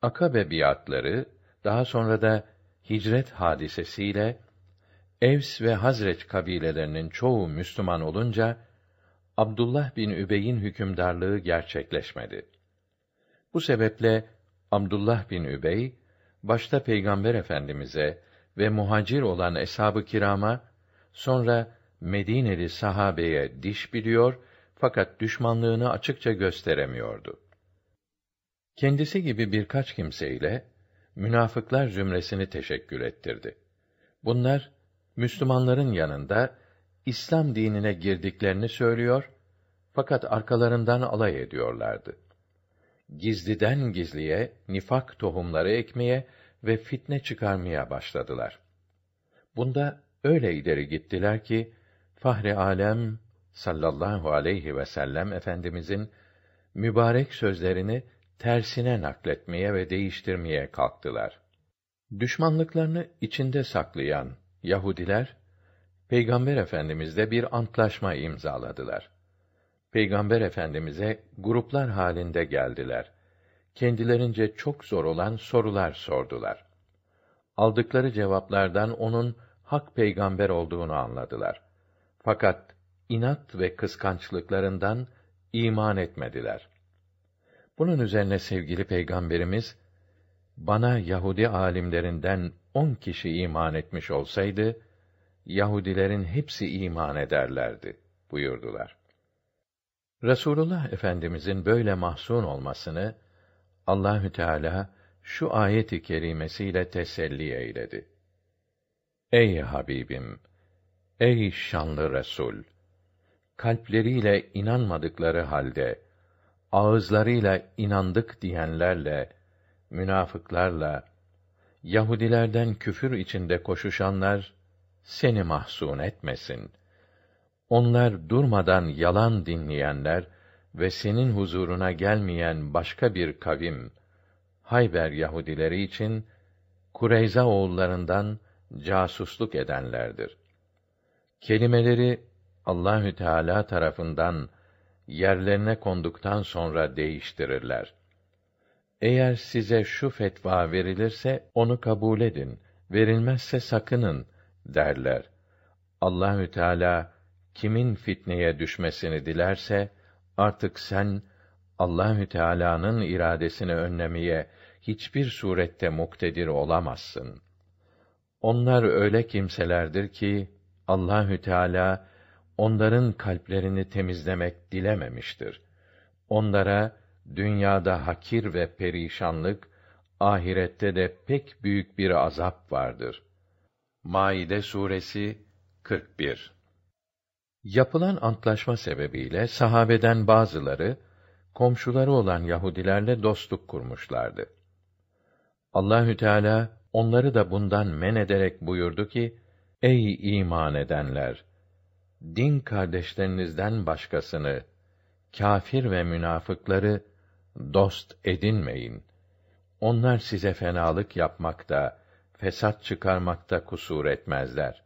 Speaker 1: Akabe biatları daha sonra da hicret hadisesiyle Evs ve Hazreç kabilelerinin çoğu Müslüman olunca Abdullah bin Übey'in hükümdarlığı gerçekleşmedi. Bu sebeple Abdullah bin Übey başta Peygamber Efendimize ve muhacir olan eshab-ı kirama sonra Medineli sahabeye diş biliyor fakat düşmanlığını açıkça gösteremiyordu. Kendisi gibi birkaç kimseyle münafıklar zümresini teşekkül ettirdi. Bunlar Müslümanların yanında İslam dinine girdiklerini söylüyor fakat arkalarından alay ediyorlardı. Gizliden gizliye nifak tohumları ekmeye ve fitne çıkarmaya başladılar. Bunda öyle ileri gittiler ki Fahri Alem sallallahu aleyhi ve sellem efendimizin mübarek sözlerini tersine nakletmeye ve değiştirmeye kalktılar. Düşmanlıklarını içinde saklayan Yahudiler Peygamber Efendimizle bir antlaşma imzaladılar. Peygamber Efendimize gruplar halinde geldiler. Kendilerince çok zor olan sorular sordular. Aldıkları cevaplardan onun hak peygamber olduğunu anladılar. Fakat inat ve kıskançlıklarından iman etmediler. Bunun üzerine sevgili peygamberimiz bana Yahudi alimlerinden on kişi iman etmiş olsaydı Yahudilerin hepsi iman ederlerdi buyurdular. Resulullah Efendimizin böyle mahzun olmasını Allahü Teala şu ayet-i kerimesiyle teselli eyledi. Ey Habibim, ey şanlı Resul, kalpleriyle inanmadıkları halde ağızlarıyla inandık diyenlerle, münafıklarla, Yahudilerden küfür içinde koşuşanlar seni mahzun etmesin. Onlar durmadan yalan dinleyenler ve senin huzuruna gelmeyen başka bir kavim, Hayber Yahudileri için Kureyza oğullarından casusluk edenlerdir. Kelimeleri Allahü Teala tarafından yerlerine konduktan sonra değiştirirler. Eğer size şu fetva verilirse onu kabul edin, verilmezse sakının derler. Allahü Teala kimin fitneye düşmesini dilerse artık sen Allahü Teala'nın iradesini önlemeye hiçbir surette muktedir olamazsın. Onlar öyle kimselerdir ki Allahü Teala onların kalplerini temizlemek dilememiştir. Onlara dünyada hakir ve perişanlık, ahirette de pek büyük bir azap vardır. Maide suresi 41 Yapılan antlaşma sebebiyle sahabeden bazıları komşuları olan Yahudilerle dostluk kurmuşlardı. Allahü Teala onları da bundan men ederek buyurdu ki: Ey iman edenler! Din kardeşlerinizden başkasını, kâfir ve münafıkları dost edinmeyin. Onlar size fenalık yapmakta, fesat çıkarmakta kusur etmezler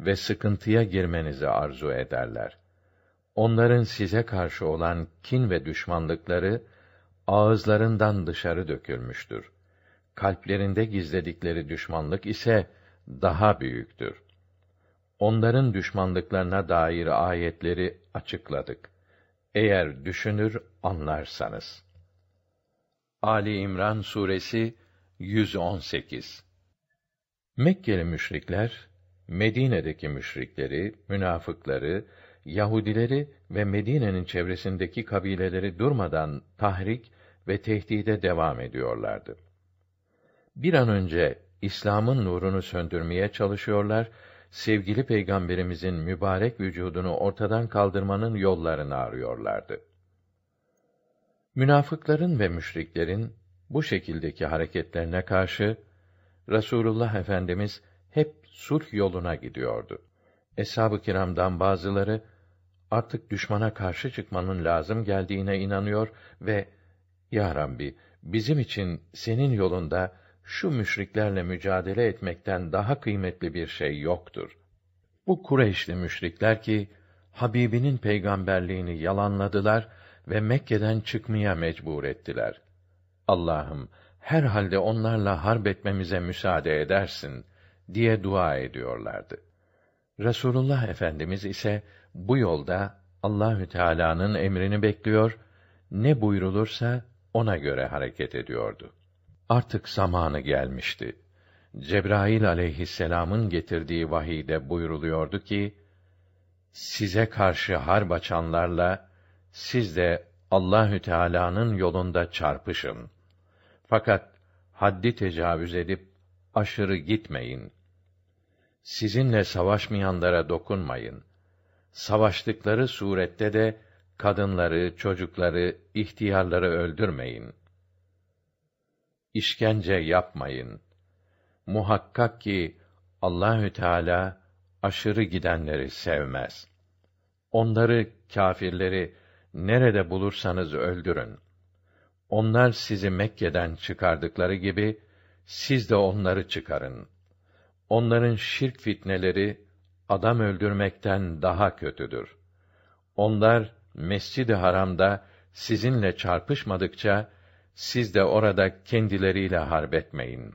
Speaker 1: ve sıkıntıya girmenizi arzu ederler. Onların size karşı olan kin ve düşmanlıkları ağızlarından dışarı dökülmüştür. Kalplerinde gizledikleri düşmanlık ise daha büyüktür. Onların düşmanlıklarına dair ayetleri açıkladık. Eğer düşünür anlarsanız. Ali İmran suresi 118 Mekkeli müşrikler Medine'deki müşrikleri, münafıkları, Yahudileri ve Medine'nin çevresindeki kabileleri durmadan tahrik ve tehdide devam ediyorlardı. Bir an önce İslam'ın nurunu söndürmeye çalışıyorlar, sevgili peygamberimizin mübarek vücudunu ortadan kaldırmanın yollarını arıyorlardı. Münafıkların ve müşriklerin bu şekildeki hareketlerine karşı Rasulullah Efendimiz hep sulh yoluna gidiyordu. Eshab-ı kiramdan bazıları artık düşmana karşı çıkmanın lazım geldiğine inanıyor ve ya Rabbi bizim için senin yolunda şu müşriklerle mücadele etmekten daha kıymetli bir şey yoktur. Bu Kureyşli müşrikler ki Habibinin peygamberliğini yalanladılar ve Mekke'den çıkmaya mecbur ettiler. Allah'ım herhalde onlarla harp etmemize müsaade edersin diye dua ediyorlardı. Resulullah Efendimiz ise bu yolda Allahü Teala'nın emrini bekliyor, ne buyrulursa ona göre hareket ediyordu. Artık zamanı gelmişti. Cebrail aleyhisselam'ın getirdiği vahide buyruluyordu ki, size karşı harp açanlarla siz de Allahü Teala'nın yolunda çarpışın. Fakat haddi tecavüz edip aşırı gitmeyin. Sizinle savaşmayanlara dokunmayın. Savaştıkları surette de kadınları, çocukları, ihtiyarları öldürmeyin. İşkence yapmayın. Muhakkak ki Allahü Teala aşırı gidenleri sevmez. Onları, kâfirleri nerede bulursanız öldürün. Onlar sizi Mekke'den çıkardıkları gibi siz de onları çıkarın. Onların şirk fitneleri adam öldürmekten daha kötüdür. Onlar Mescid-i Haram'da sizinle çarpışmadıkça siz de orada kendileriyle harbetmeyin.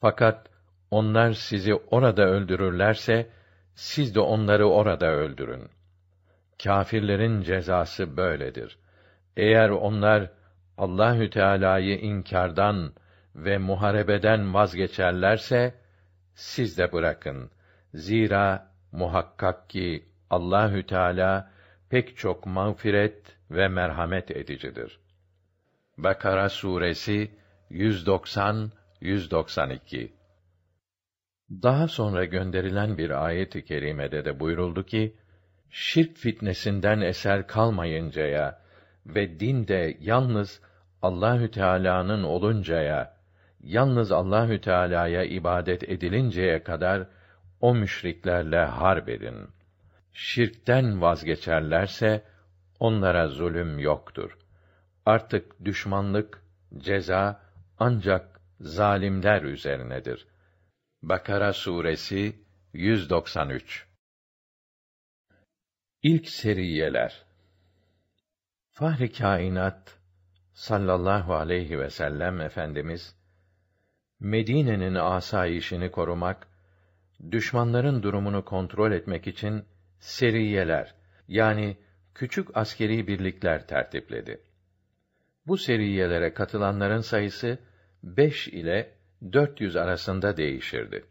Speaker 1: Fakat onlar sizi orada öldürürlerse siz de onları orada öldürün. Kâfirlerin cezası böyledir. Eğer onlar Allahü Teala'yı inkardan ve muharebeden vazgeçerlerse siz de bırakın. Zira muhakkak ki Allahü Teala pek çok mağfiret ve merhamet edicidir. Bakara suresi 190 192 Daha sonra gönderilen bir ayet-i kerimede de buyuruldu ki şirk fitnesinden eser kalmayıncaya ve dinde yalnız Allahü Teala'nın oluncaya, yalnız Allahü Teala'ya ibadet edilinceye kadar o müşriklerle harp edin. Şirkten vazgeçerlerse onlara zulüm yoktur. Artık düşmanlık, ceza ancak zalimler üzerinedir. Bakara suresi 193 İlk seriyeler Fahri kainat sallallahu aleyhi ve sellem efendimiz Medine'nin asayişini korumak, düşmanların durumunu kontrol etmek için seriyeler yani küçük askeri birlikler tertipledi. Bu seriyelere katılanların sayısı 5 ile 400 arasında değişirdi.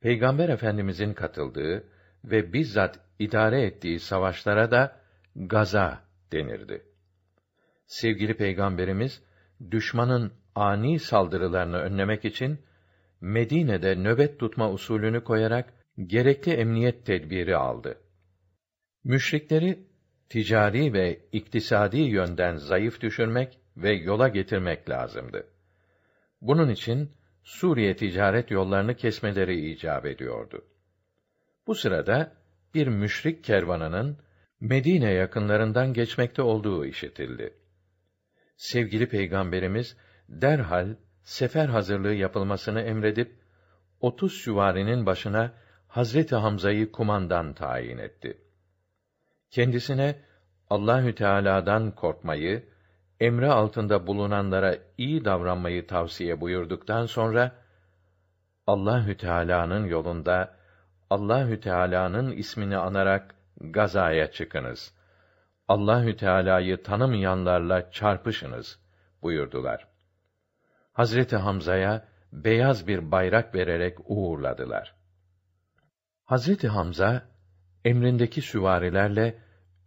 Speaker 1: Peygamber Efendimizin katıldığı ve bizzat idare ettiği savaşlara da gaza denirdi. Sevgili Peygamberimiz düşmanın ani saldırılarını önlemek için Medine'de nöbet tutma usulünü koyarak gerekli emniyet tedbiri aldı. Müşrikleri ticari ve iktisadi yönden zayıf düşürmek ve yola getirmek lazımdı. Bunun için Suriye ticaret yollarını kesmeleri icap ediyordu. Bu sırada bir müşrik kervanının Medine yakınlarından geçmekte olduğu işitildi. Sevgili Peygamberimiz derhal sefer hazırlığı yapılmasını emredip 30 süvarinin başına Hazreti Hamza'yı kumandan tayin etti. Kendisine Allahü Teala'dan korkmayı, emri altında bulunanlara iyi davranmayı tavsiye buyurduktan sonra Allahü Teala'nın yolunda Allahü Teala'nın ismini anarak gazaya çıkınız. Allahü Teala'yı tanımayanlarla çarpışınız buyurdular. Hazreti Hamza'ya beyaz bir bayrak vererek uğurladılar. Hazreti Hamza emrindeki süvarilerle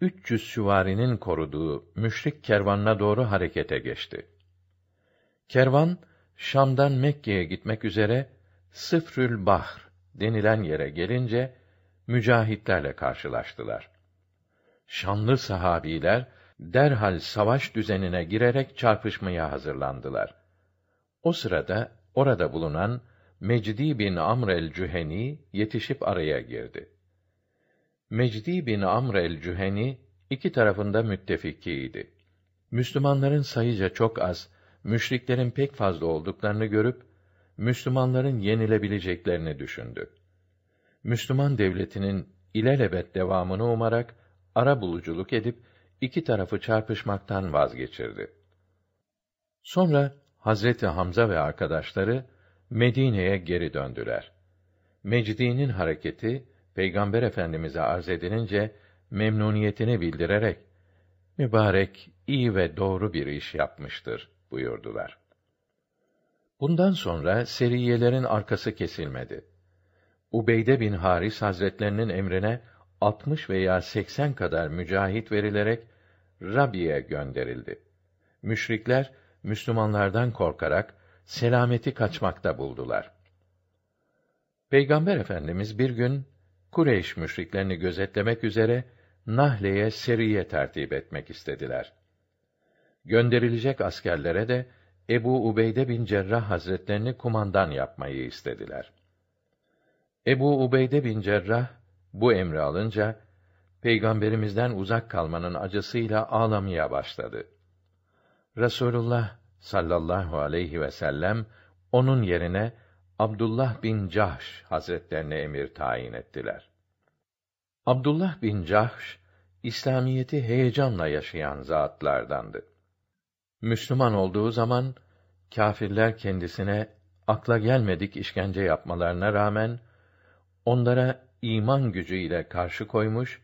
Speaker 1: 300 süvarinin koruduğu müşrik kervanına doğru harekete geçti. Kervan Şam'dan Mekke'ye gitmek üzere Sıfrül Bahr denilen yere gelince mücahitlerle karşılaştılar. Şanlı sahabiler derhal savaş düzenine girerek çarpışmaya hazırlandılar. O sırada orada bulunan Mecdi bin Amr el-Cüheni yetişip araya girdi. Mecdi bin Amr el-Cüheni iki tarafında müttefikiydi. Müslümanların sayıca çok az, müşriklerin pek fazla olduklarını görüp Müslümanların yenilebileceklerini düşündü. Müslüman devletinin ilelebet devamını umarak ara buluculuk edip iki tarafı çarpışmaktan vazgeçirdi. Sonra Hazreti Hamza ve arkadaşları Medine'ye geri döndüler. Mecdi'nin hareketi Peygamber Efendimize arz edilince memnuniyetini bildirerek mübarek iyi ve doğru bir iş yapmıştır buyurdular. Bundan sonra seriyelerin arkası kesilmedi. Ubeyde bin Haris Hazretlerinin emrine 60 veya 80 kadar mücahit verilerek Rabi'ye gönderildi. Müşrikler Müslümanlardan korkarak selameti kaçmakta buldular. Peygamber Efendimiz bir gün Kureyş müşriklerini gözetlemek üzere Nahle'ye seriye tertip etmek istediler. Gönderilecek askerlere de Ebu Ubeyde bin Cerrah Hazretlerini kumandan yapmayı istediler. Ebu Ubeyde bin Cerrah bu emri alınca peygamberimizden uzak kalmanın acısıyla ağlamaya başladı. Resulullah sallallahu aleyhi ve sellem onun yerine Abdullah bin Cahş Hazretlerine emir tayin ettiler. Abdullah bin Cahş İslamiyeti heyecanla yaşayan zatlardandı. Müslüman olduğu zaman kâfirler kendisine akla gelmedik işkence yapmalarına rağmen onlara iman gücüyle karşı koymuş,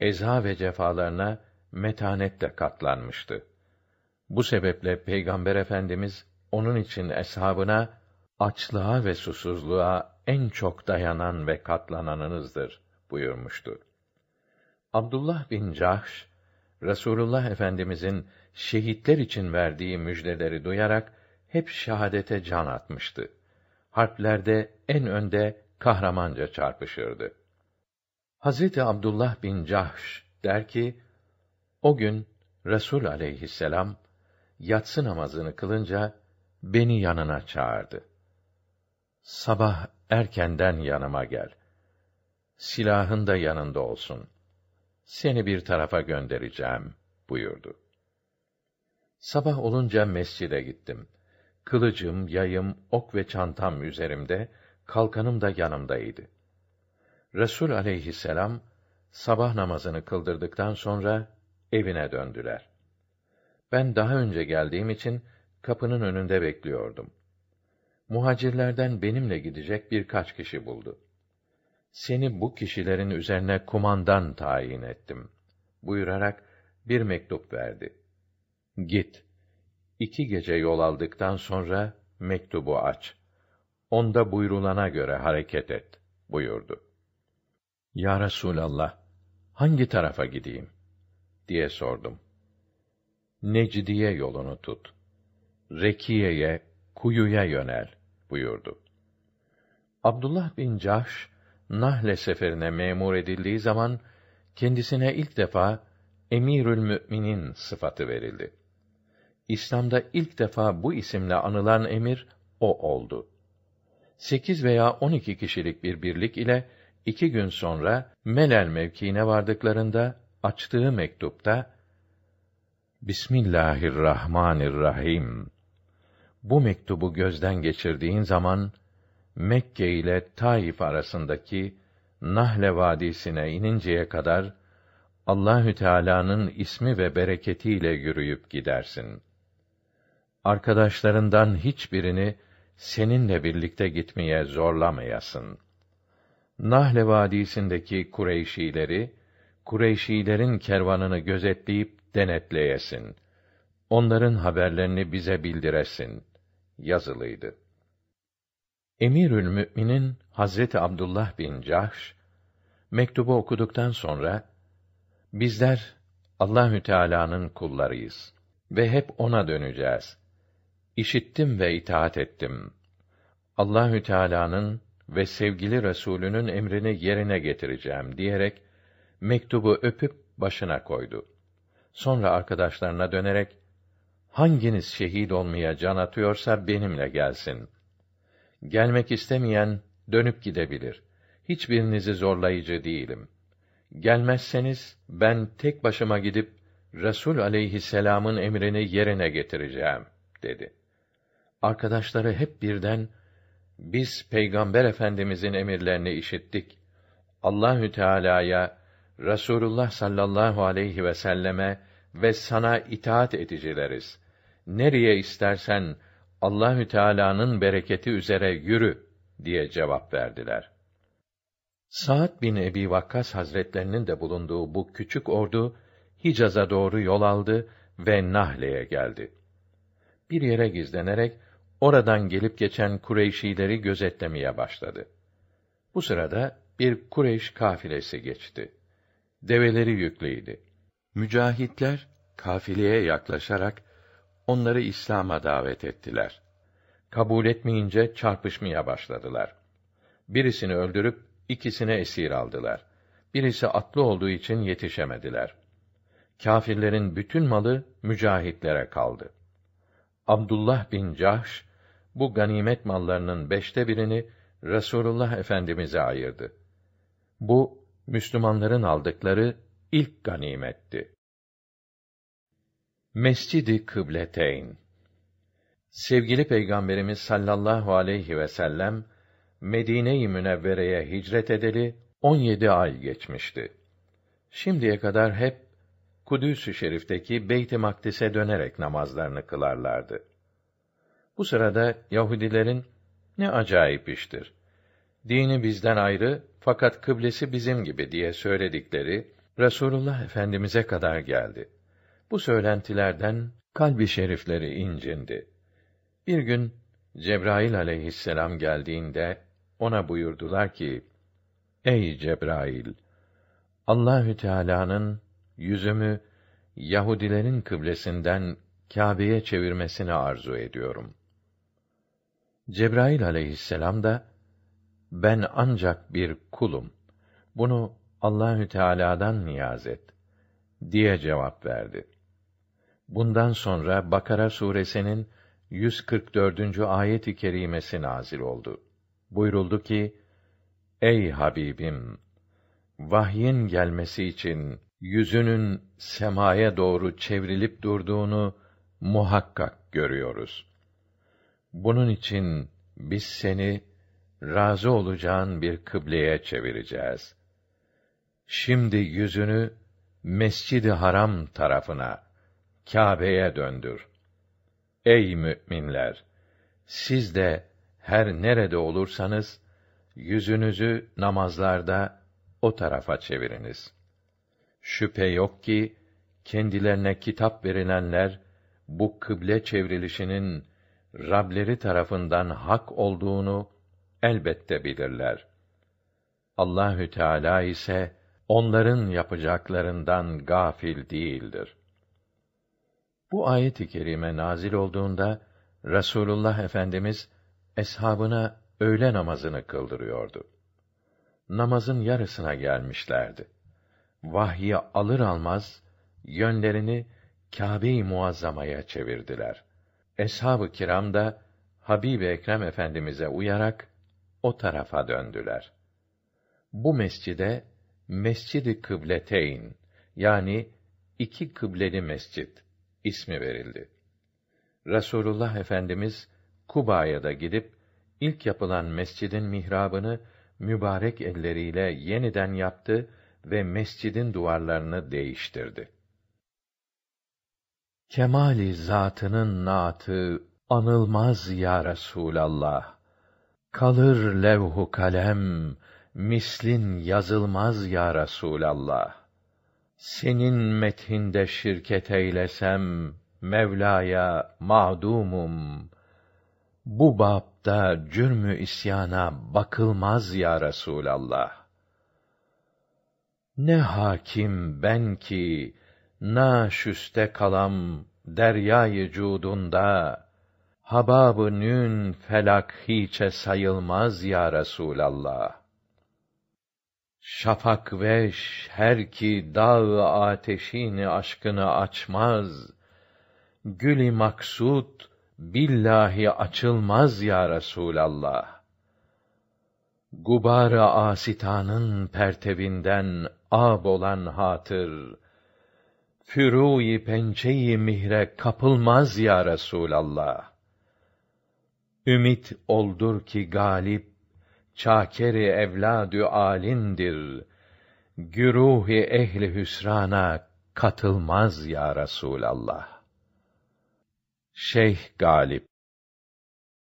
Speaker 1: eza ve cefalarına metanetle katlanmıştı. Bu sebeple Peygamber Efendimiz onun için eshabına açlığa ve susuzluğa en çok dayanan ve katlananınızdır buyurmuştu. Abdullah bin Cahş Resulullah Efendimizin şehitler için verdiği müjdeleri duyarak hep şahadete can atmıştı. Harplerde en önde kahramanca çarpışırdı. Hazreti Abdullah bin Cahş der ki, o gün Resul aleyhisselam yatsı namazını kılınca beni yanına çağırdı. Sabah erkenden yanıma gel. Silahın da yanında olsun. Seni bir tarafa göndereceğim buyurdu. Sabah olunca mescide gittim. Kılıcım, yayım, ok ve çantam üzerimde, kalkanım da yanımdaydı. Resul aleyhisselam sabah namazını kıldırdıktan sonra evine döndüler. Ben daha önce geldiğim için kapının önünde bekliyordum. Muhacirlerden benimle gidecek birkaç kişi buldu. Seni bu kişilerin üzerine kumandan tayin ettim. Buyurarak bir mektup verdi. Git. İki gece yol aldıktan sonra mektubu aç. Onda buyrulana göre hareket et, buyurdu. Ya Resûlallah, hangi tarafa gideyim? diye sordum. Necdiye yolunu tut. Rekiye'ye, kuyuya yönel, buyurdu. Abdullah bin Cahş, Nahle seferine memur edildiği zaman, kendisine ilk defa Emirül Müminin sıfatı verildi. İslam'da ilk defa bu isimle anılan emir o oldu. Sekiz veya on iki kişilik bir birlik ile iki gün sonra Melel mevkiine vardıklarında açtığı mektupta Bismillahirrahmanirrahim. Bu mektubu gözden geçirdiğin zaman Mekke ile Taif arasındaki Nahle vadisine ininceye kadar Allahü Teala'nın ismi ve bereketiyle yürüyüp gidersin. Arkadaşlarından hiçbirini seninle birlikte gitmeye zorlamayasın. Nahle vadisindeki Kureyşileri, Kureyşilerin kervanını gözetleyip denetleyesin. Onların haberlerini bize bildiresin. Yazılıydı. Emirül Müminin Hazreti Abdullah bin Cahş mektubu okuduktan sonra bizler Allahü Teala'nın kullarıyız ve hep ona döneceğiz. İşittim ve itaat ettim. Allahü Teala'nın ve sevgili Resulünün emrini yerine getireceğim diyerek mektubu öpüp başına koydu. Sonra arkadaşlarına dönerek hanginiz şehit olmaya can atıyorsa benimle gelsin. Gelmek istemeyen dönüp gidebilir. Hiçbirinizi zorlayıcı değilim. Gelmezseniz ben tek başıma gidip Resul aleyhisselam'ın emrini yerine getireceğim dedi. Arkadaşları hep birden biz Peygamber Efendimizin emirlerini işittik. Allahü Teala'ya, Resulullah sallallahu aleyhi ve selleme ve sana itaat edicileriz. Nereye istersen Allahü Teala'nın bereketi üzere yürü diye cevap verdiler. Sa'd bin Ebi Vakkas Hazretlerinin de bulunduğu bu küçük ordu Hicaz'a doğru yol aldı ve Nahle'ye geldi. Bir yere gizlenerek oradan gelip geçen Kureyşileri gözetlemeye başladı. Bu sırada bir Kureyş kafilesi geçti. Develeri yüklüydü. Mücahitler kafileye yaklaşarak onları İslam'a davet ettiler. Kabul etmeyince çarpışmaya başladılar. Birisini öldürüp ikisine esir aldılar. Birisi atlı olduğu için yetişemediler. Kâfirlerin bütün malı mücahitlere kaldı. Abdullah bin Cahş bu ganimet mallarının beşte birini Resulullah Efendimize ayırdı. Bu Müslümanların aldıkları ilk ganimetti. Mescidi Kıbleteyn Sevgili Peygamberimiz sallallahu aleyhi ve sellem Medine-i Münevvere'ye hicret edeli 17 ay geçmişti. Şimdiye kadar hep Kudüs-ü Şerif'teki Beyt-i Makdis'e dönerek namazlarını kılarlardı. Bu sırada Yahudilerin ne acayip iştir. Dini bizden ayrı fakat kıblesi bizim gibi diye söyledikleri Resulullah Efendimize kadar geldi. Bu söylentilerden kalbi şerifleri incindi. Bir gün Cebrail aleyhisselam geldiğinde ona buyurdular ki: Ey Cebrail, Allahü Teala'nın yüzümü Yahudilerin kıblesinden Kâbe'ye çevirmesini arzu ediyorum. Cebrail aleyhisselam da ben ancak bir kulum. Bunu Allahü Teala'dan niyaz et diye cevap verdi. Bundan sonra Bakara suresinin 144. ayet-i kerimesi nazil oldu. Buyuruldu ki: Ey Habibim, vahyin gelmesi için yüzünün semaya doğru çevrilip durduğunu muhakkak görüyoruz. Bunun için biz seni razı olacağın bir kıbleye çevireceğiz. Şimdi yüzünü Mescid-i Haram tarafına, Kâbe'ye döndür. Ey müminler, siz de her nerede olursanız yüzünüzü namazlarda o tarafa çeviriniz. Şüphe yok ki kendilerine kitap verilenler bu kıble çevrilişinin Rableri tarafından hak olduğunu elbette bilirler. Allahü Teala ise onların yapacaklarından gafil değildir. Bu ayet-i kerime nazil olduğunda Rasulullah Efendimiz eshabına öğle namazını kıldırıyordu. Namazın yarısına gelmişlerdi. Vahyi alır almaz yönlerini Kâbe-i Muazzama'ya çevirdiler. Eshab-ı kiram da Habib Ekrem Efendimize uyarak o tarafa döndüler. Bu mescide Mescid-i Kıbleteyn yani iki kıbleli mescit ismi verildi. Rasulullah Efendimiz Kuba'ya da gidip ilk yapılan mescidin mihrabını mübarek elleriyle yeniden yaptı ve mescidin duvarlarını değiştirdi. Kemali zatının naatı anılmaz ya Resulallah. Kalır levhu kalem, mislin yazılmaz ya Resulallah. Senin methinde şirket eylesem, Mevla'ya mağdumum. Bu bapta cürmü isyana bakılmaz ya Resulallah. Ne hakim ben ki naşüste kalam deryayı cudunda habab-ı nün felak hiçe sayılmaz ya Resulallah. Şafak veş her ki dağ ateşini aşkını açmaz. Gülü maksut billahi açılmaz ya Resulallah. Gubar-ı asitanın pertevinden ab olan hatır, fürû-i pençe-i mihre kapılmaz ya Resulallah. Ümit oldur ki galip çakeri evladü alindir. Güruhi ehli hüsrana katılmaz ya Resulallah. Şeyh Galip